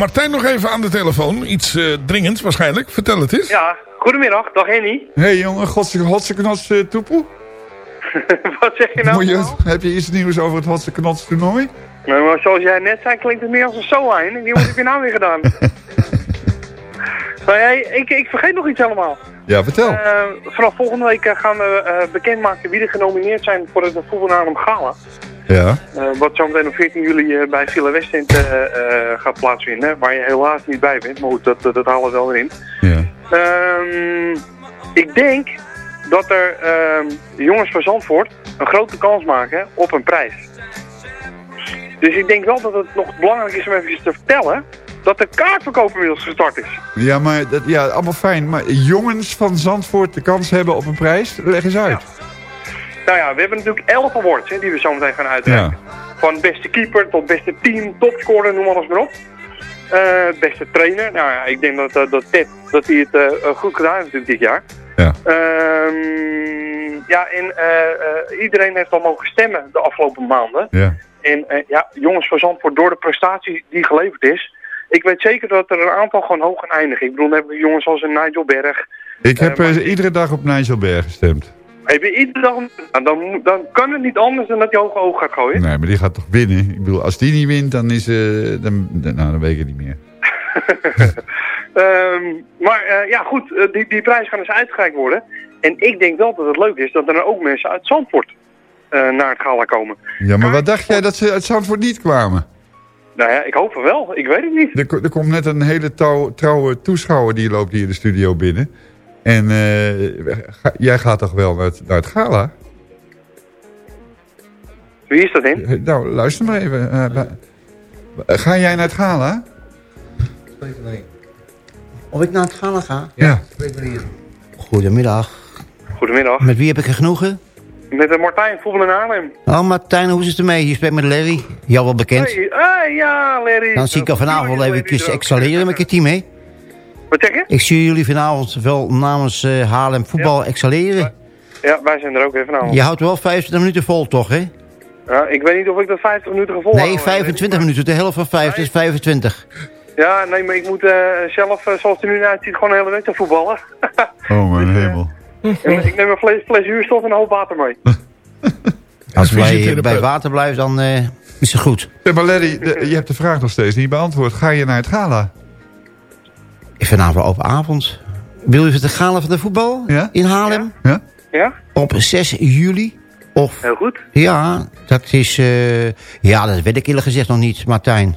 S6: Martijn nog even aan de telefoon. Iets eh, dringends waarschijnlijk. Vertel het eens.
S14: Ja, goedemiddag. Dag Henny.
S7: Hé hey, jongen, godse, godse knots uh, toepoe.
S14: Wat zeg je nou?
S7: Moet je, heb je iets nieuws over het Hotse knots toernooi?
S14: Nou, maar zoals jij net zei, klinkt het meer als een soa-hein. Die wat heb je nou weer gedaan? maar hey, ik, ik vergeet nog iets helemaal.
S7: Ja, vertel.
S14: Eh, vanaf volgende week eh, gaan we eh, bekendmaken wie er genomineerd zijn voor het Voetbalnaam Gala.
S7: Ja.
S14: Eh, wat zometeen op 14 juli eh, bij Villa Westend eh, gaat plaatsvinden. Waar je helaas niet bij bent, maar goed, dat, dat, dat halen we wel erin.
S7: Ja.
S14: Ehm, ik denk dat er ehm, jongens van Zandvoort een grote kans maken op een prijs. Dus ik denk wel dat het nog belangrijk is om even te vertellen dat de kaartverkoop inmiddels gestart is.
S7: Ja, maar dat, ja, allemaal fijn. Maar jongens van Zandvoort de kans hebben op een prijs? Leg eens uit.
S14: Nou ja, we hebben natuurlijk 11 awards hè, die we zo meteen gaan uitreiken. Van beste keeper tot beste team, topscorer, noem alles maar op. Eh, beste trainer. Nou ja, ik denk dat, dat, dat Ted dat hij het eh, goed gedaan heeft natuurlijk dit jaar.
S7: Ja.
S14: Ehm, ja, en eh, eh, iedereen heeft al mogen stemmen de afgelopen maanden.
S7: Ja.
S14: En eh, ja, jongens van Zandvoort, door de prestatie die geleverd is... Ik weet zeker dat er een aantal gewoon hoog gaan eindigen. Ik bedoel, hebben we jongens als een Nigel Berg.
S7: Ik heb
S14: maar-
S7: eh, iedere dag op Nigel Berg gestemd.
S14: Heb je. Nou, dan, moet- dan kan het niet anders dan dat je hoge oog gaat gooien.
S7: Nee, maar die gaat toch winnen? Ik bedoel, als die niet wint, dan is... eh dan, dan- nou, dan weet ik het niet meer.
S14: Ehm, maar eh, ja, goed, eh, die, die prijs gaan dus uitgereikt worden. En ik denk wel dat het leuk is dat er dan ook mensen uit Zandvoort naar het gala komen.
S7: Ja, maar wat dacht jij dat ze uit Zandvoort niet kwamen?
S14: Nou ja, ik hoop wel. Ik weet het niet.
S7: Er, ko- er komt net een hele touw- trouwe toeschouwer die loopt hier de studio binnen. En eh, ga- jij gaat toch wel naar het, naar het gala?
S14: Wie is dat in?
S7: Eh, Nou, luister maar even. Eh, ga jij naar het gala?
S15: Of ik naar het gala ga?
S7: Ja.
S15: Goedemiddag.
S14: Goedemiddag.
S15: Met wie heb ik er genoegen?
S14: Met Martijn, voetbal in Haarlem.
S15: Oh, Martijn, hoe is het ermee? Je spreekt met Larry. Jou wel bekend.
S14: Hey, hey, ja, Larry.
S15: Dan zie ik al vanavond wel even excelleren met je team, hè?
S14: Wat zeg je?
S15: Ik zie jullie vanavond wel namens eh, Haarlem voetbal excelleren.
S14: Ja, wij zijn er ook even vanavond.
S15: Je houdt wel 25 minuten vol, toch, hè?
S14: Ja, ik weet niet of ik dat 50 minuten gevolgd
S15: Nee, 25 minuten. De helft van 5 is 25.
S14: Ja, nee, maar ik moet eh, zelf, eh, zoals het er nu uitziet, gewoon de hele week te voetballen.
S7: Oh, mijn hemel.
S14: En ik neem een fles, fles huurstof en een hoop water mee.
S15: Als wij bij water blijven, dan eh, is het goed.
S7: Ja, maar Larry, de- je hebt de vraag nog steeds niet beantwoord. Ga je naar het gala?
S15: Vanavond open avond. Wil je het gala van de voetbal in Haarlem?
S7: Ja.
S14: Ja?
S15: Op 6 juli. Of,
S14: Heel goed.
S15: Ja, dat is... eh, ja, dat weet ik eerlijk gezegd nog niet, Martijn.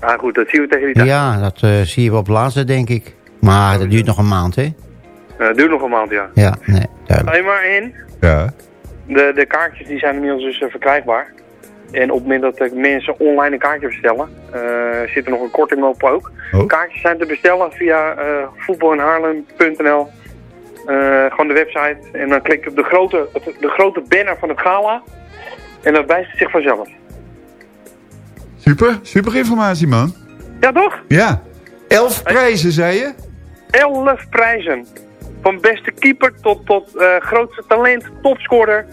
S14: Ah, goed, dat zien we tegen die tijd.
S15: Ja, dat eh, zie je wel op laatste, denk ik. Maar dat duurt nog een maand, hè?
S14: Eh, Het duurt nog een maand, ja.
S15: Ja, nee, duidelijk.
S14: Hey, maar in,
S7: Ja.
S14: de, de kaartjes die zijn inmiddels dus eh, verkrijgbaar. En op het moment dat mensen online een kaartje bestellen, eh, zit er nog een korting op ook.
S7: Oh.
S14: Kaartjes zijn te bestellen via eh voetbalinhaarlem.nl. Eh, gewoon de website. En dan klik je op de grote, op de grote banner van het gala. En dat wijst het zich vanzelf.
S7: Super, super informatie, man.
S14: Ja, toch?
S7: Ja. Elf prijzen, zei je?
S14: Elf prijzen. Van beste keeper tot, tot grootste talent, topscorer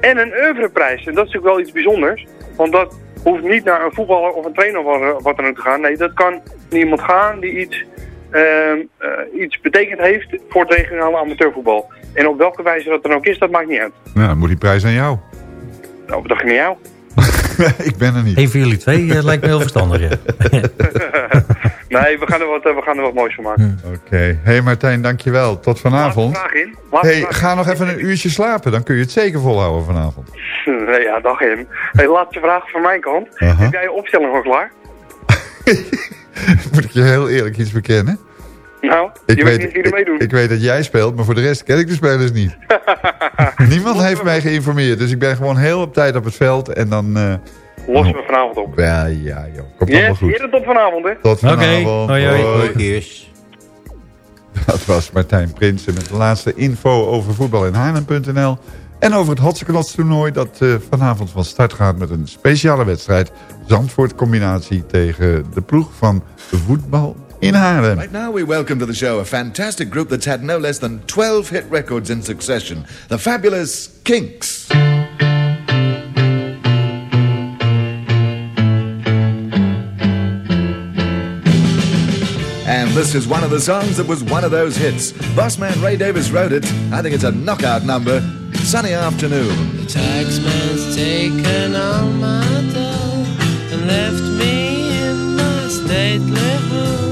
S14: en een oeuvreprijs. En dat is natuurlijk wel iets bijzonders. Want dat hoeft niet naar een voetballer of een trainer wat, wat dan ook te gaan. Nee, dat kan naar iemand gaan die iets, ehm, eh, iets betekend heeft voor het regionale amateurvoetbal. En op welke wijze dat dan ook is, dat maakt niet uit.
S7: Nou, dan moet die prijs aan jou.
S14: Nou, dacht je van jou?
S7: ik ben er niet.
S1: Eén van jullie twee eh, lijkt me heel verstandig, ja.
S14: nee, we gaan, er wat, eh, we gaan er wat moois van maken.
S7: Oké. hey Martijn, dankjewel. Tot vanavond.
S14: Vraag in.
S7: Hey,
S14: vraag.
S7: ga nog even een uurtje slapen. Dan kun je het zeker volhouden vanavond.
S14: Nee, ja, dag hem. Hey, laatste vraag van mijn kant. Heb jij je opstelling al klaar?
S7: Moet ik je heel eerlijk iets bekennen?
S14: Nou,
S7: Ik
S14: je weet niet wie er
S7: ik,
S14: meedoen.
S7: ik weet dat jij speelt, maar voor de rest ken ik de spelers niet. Niemand heeft mij geïnformeerd. Dus ik ben gewoon heel op tijd op het veld. En dan...
S14: Lossen we vanavond op.
S7: ja, ja, joh. Komt allemaal
S14: Yes,
S7: goed.
S14: eerder tot vanavond, hè?
S7: Tot vanavond.
S1: hoi, hoi.
S7: Hoi. Dat was Martijn Prinsen met de laatste info over voetbal in Haarlem.nl. En over het Hotseknots toernooi dat eh, vanavond van start gaat met een speciale wedstrijd. Zandvoort combinatie tegen de ploeg van voetbal in Haarlem.
S16: Right now, we welcome to the show a fantastic group that's had no less than 12 hit records in succession the fabulous Kinks. This is one of the songs that was one of those hits. Bossman Ray Davis wrote it. I think it's a knockout number. Sunny Afternoon.
S10: The taxman's taken all my dough and left me in my stately home,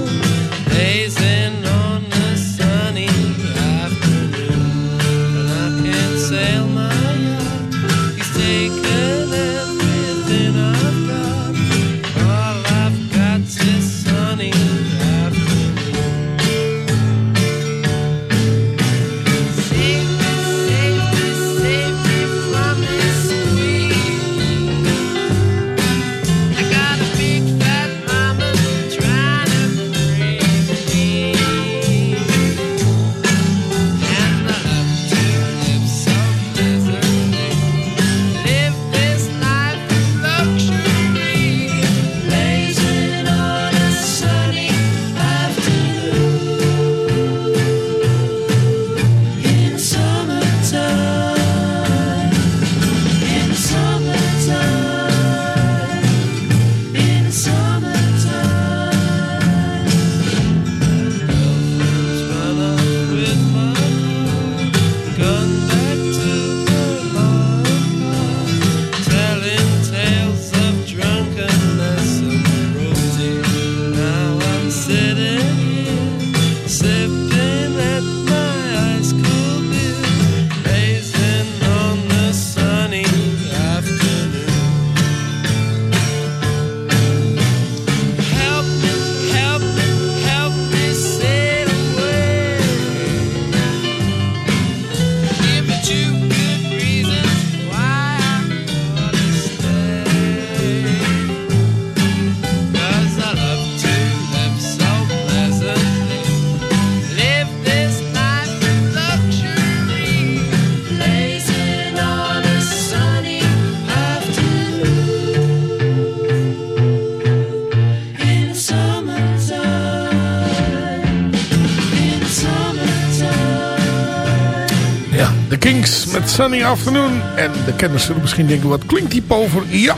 S10: Sunny Afternoon.
S6: En de kenners zullen misschien denken, wat klinkt die pover? Ja,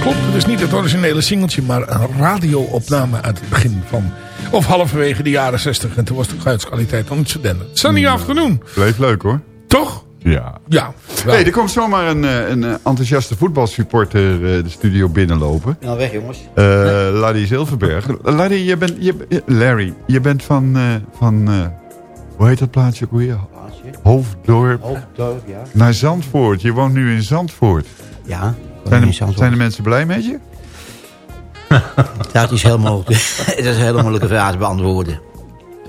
S6: klopt. Het is niet het originele singeltje, maar een radioopname uit het begin van... Of halverwege de jaren 60. En toen was de geluidskwaliteit nog niet zo. Sunny Afternoon.
S7: Bleef leuk hoor.
S6: Toch?
S7: Ja.
S6: Ja.
S7: Hey, er komt zomaar een, eh, een eh, enthousiaste voetbalsupporter eh, de studio binnenlopen.
S15: Nou weg jongens.
S7: Eh Larry Zilverberg. Larry, je bent, je, Larry, je bent van, eh, van eh, hoe heet dat plaatsje ook weer? Hoofddorp.
S15: Hoofddorp, ja.
S7: Naar Zandvoort. Je woont nu in Zandvoort.
S15: Ja,
S7: Zijn
S15: in
S7: de,
S15: Zandvoort.
S7: zijn de mensen blij met je?
S15: Dat is heel mogelijk. dat is een hele moeilijke vraag te beantwoorden.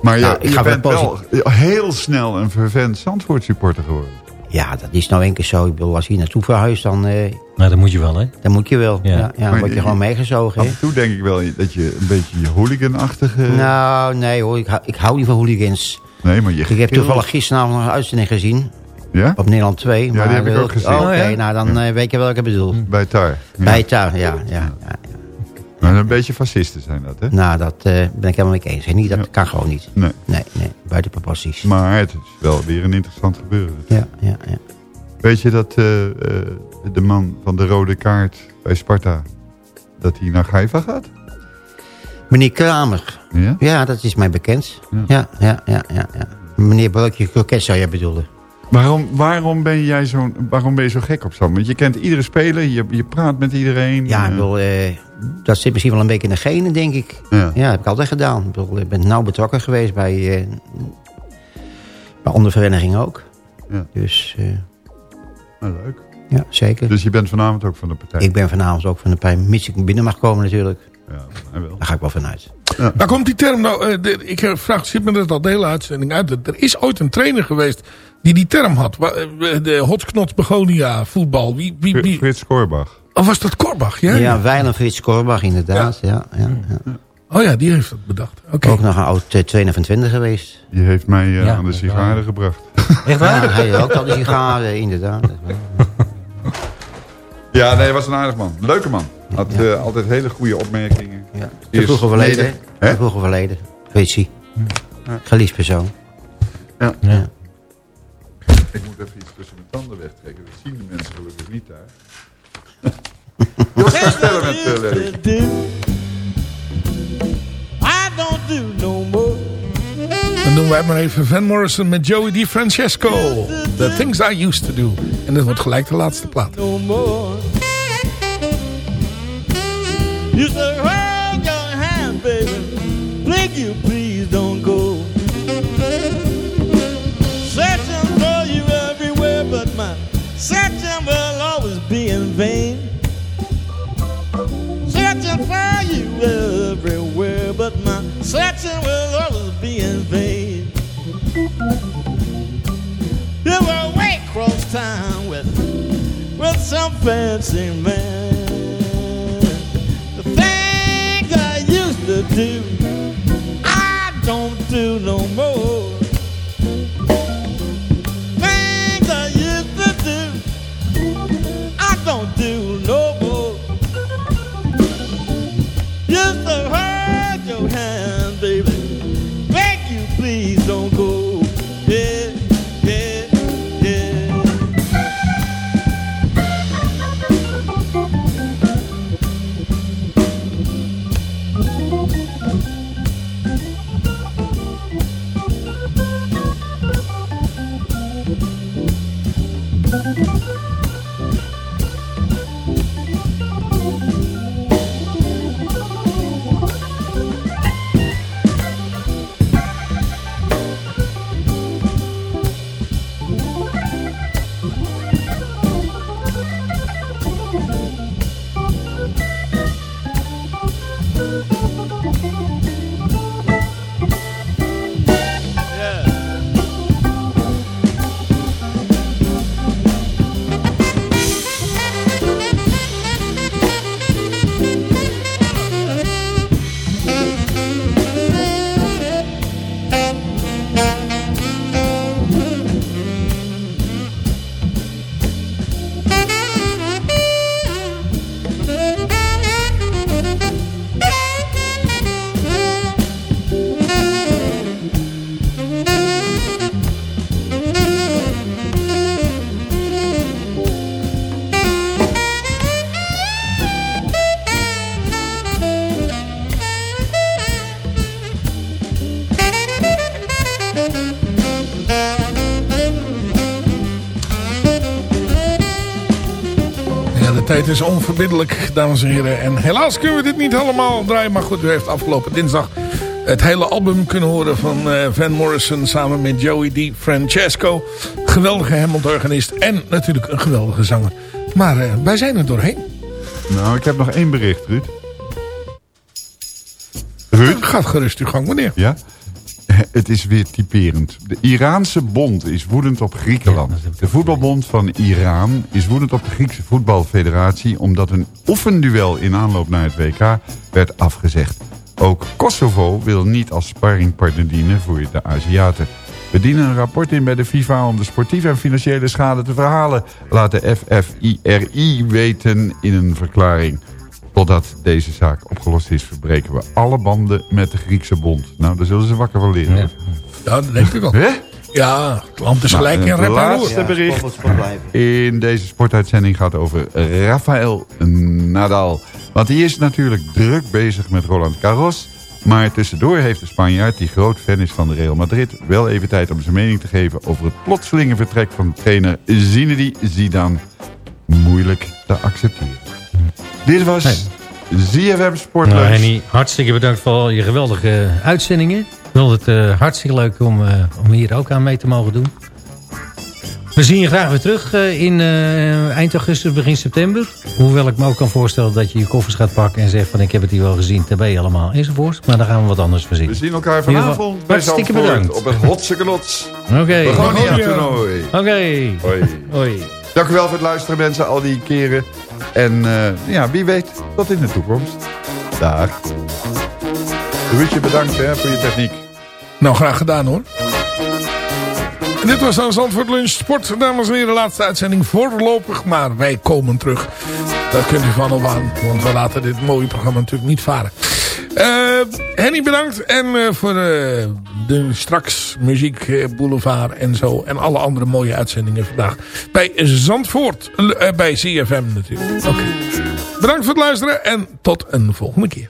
S7: Maar je,
S15: Nou, ik
S7: je
S15: ga
S7: bent
S15: wel
S7: heel snel een vervent Zandvoort supporter geworden.
S15: Ja, dat is nou één keer zo. Ik bedoel, als je hier naartoe verhuist, dan... eh
S1: Nou, dat moet je wel, hè?
S15: dan moet je wel. Ja. Ja, dan
S7: Maar
S15: word je
S7: je-
S15: gewoon meegezogen.
S7: Af
S15: hè.
S7: en toe denk ik wel dat je een beetje je hooliganachtige...
S15: Nou, nee hoor. Ik hou, ik hou niet van hooligans.
S7: Nee, maar je
S15: Ik heb toevallig gisteravond nog een uitzending gezien.
S7: Ja?
S15: Op Nederland 2.
S7: Ja, die heb ik ook gezien.
S15: Oh, Oké,
S7: Oh, ja?
S15: nou dan eh, weet je welke ik bedoel.
S7: Bij Tar. Ja.
S15: Bij Tar, ja. ja, ja.
S7: Maar een beetje fascisten zijn dat, hè?
S15: Nou, dat eh, ben ik helemaal mee eens. Niet, dat kan gewoon niet.
S7: Nee.
S15: Nee, nee. Buiten proporties.
S7: Maar het is wel weer een interessant gebeuren.
S15: Ja, ja, ja.
S7: Weet je dat eh, eh, de man van de rode kaart bij Sparta... dat hij naar Gaiva gaat?
S15: Meneer Kramer.
S7: Ja?
S15: dat is mij bekend. Ja, ja, ja, ja. ja. Meneer Broodje Kroket zou je bedoelen.
S7: Waarom, waarom, ben jij zo, waarom ben je zo gek op zo? Want je kent iedere speler, je, je praat met iedereen.
S15: Ja, ik
S7: eh,
S15: bedoel, eh, dat zit misschien wel een beetje in de genen, denk ik.
S7: Ja.
S15: Ja, dat heb ik altijd gedaan. Ik, bedoel, ik ben nauw betrokken geweest bij, eh bij andere verenigingen ook.
S7: Ja.
S15: Dus, eh,
S7: nou, leuk.
S15: ja, zeker.
S7: Dus je bent vanavond ook van de partij?
S15: Ik ben vanavond ook van de partij, mits ik binnen mag komen natuurlijk.
S7: Ja, hij wel.
S15: Daar ga ik wel vanuit.
S6: Waar komt die term nou? eh, de- ik eh, vraag, zit me dat al de hele uitzending uit. Er is ooit een trainer geweest die die term had. Eh, De Hotsknots Begonia voetbal. Wie, wie, wie?
S7: Frits Korbach.
S6: Of was dat Korbach? Ja,
S15: Ja, Weiland Frits Korbach inderdaad. Ja. Ja, ja,
S6: Oh ja, die heeft dat bedacht. Oké.
S15: Ook nog een oud eh, trainer van 20 geweest.
S7: Die heeft mij
S15: Ja,
S7: aan de sigaren gebracht.
S1: Echt
S15: Ja, hij had ook al die sigaren, inderdaad.
S7: Ja, nee, hij was een aardig man. Leuke man. Had eh, altijd hele goede opmerkingen.
S15: Ja. Te vroeger verleden. Te vroeger verleden. Fritsie. Geliefd persoon.
S7: Ja.
S15: Ja.
S7: Ik moet even iets tussen mijn tanden wegtrekken. Dat zien de mensen gelukkig niet daar. Jos, ga verder met uh, Larry.
S10: I don't do no more.
S6: Dan doen wij maar even Van Morrison met Joey DiFrancesco. The Things I Used To Do. En dat wordt gelijk de laatste plaat.
S10: no more. You say, hold your hand, baby. Please you, please don't go. Searching for you everywhere, but my searching will always be in vain. Searching for you everywhere, but my searching will always be in vain. You were way across town with with some fancy man. Do, I don't do no more.
S6: Tijd is onverbiddelijk, dames en heren. En helaas kunnen we dit niet allemaal draaien. Maar goed, u heeft afgelopen dinsdag het hele album kunnen horen van eh, Van Morrison... samen met Joey Di Francesco. Geweldige Hammond-organist en natuurlijk een geweldige zanger. Maar eh, wij zijn er doorheen.
S7: Nou, ik heb nog één bericht, Ruud. Ruud?
S6: Gaat gerust uw gang, meneer.
S7: Ja? Het is weer typerend. De Iraanse bond is woedend op Griekenland. De voetbalbond van Iran is woedend op de Griekse voetbalfederatie... omdat een oefenduel in aanloop naar het WK werd afgezegd. Ook Kosovo wil niet als sparringpartner dienen voor de Aziaten. We dienen een rapport in bij de FIFA om de sportieve en financiële schade te verhalen... laat de FFIRI weten in een verklaring. Totdat deze zaak opgelost is, verbreken we alle banden met de Griekse bond. Nou, daar zullen ze wakker van leren.
S6: Ja, dat denk ik al.
S7: Hè?
S6: Ja, het land is
S7: Nou,
S6: gelijk in
S7: het laatste bericht in deze sportuitzending gaat over Rafael Nadal. Want die is natuurlijk druk bezig met Roland Garros. Maar tussendoor heeft de Spanjaard, die groot fan is van de Real Madrid... wel even tijd om zijn mening te geven over het plotselinge vertrek van trainer Zinedine Zidane. Moeilijk te accepteren. Dit was ZFM Sportlunch.
S1: Nou, Henny, hartstikke bedankt voor al je geweldige uitzendingen. Ik vond het eh, hartstikke leuk om, eh, om hier ook aan mee te mogen doen. We zien je graag weer terug eh, in eh, eind augustus, begin september. Hoewel ik me ook kan voorstellen dat je je koffers gaat pakken... en zegt van ik heb het hier wel gezien, daar ben je allemaal enzovoort. Maar dan gaan we wat anders verzinnen.
S7: We zien elkaar vanavond bij
S1: Hartstikke bedankt.
S7: op het Hotse Knots.
S1: Oké.
S7: Begonia toernooi.
S1: Oké.
S7: Hoi.
S1: Hoi.
S7: Dank u wel voor het luisteren mensen, al die keren. En eh, ja, wie weet, tot in de toekomst. Dag. Ruudje, bedankt hè, voor je techniek.
S6: Nou, graag gedaan hoor. Dit was dan Zandvoort Lunch Sport. Dames en heren, laatste uitzending voorlopig. Maar wij komen terug. Dat kunt u van op aan. Want we laten dit mooie programma natuurlijk niet varen. Eh, Henny bedankt. En eh, voor eh, de straks muziek boulevard en zo. En alle andere mooie uitzendingen vandaag. Bij Zandvoort. bij CFM natuurlijk. Oké. Bedankt voor het luisteren. En tot een volgende keer.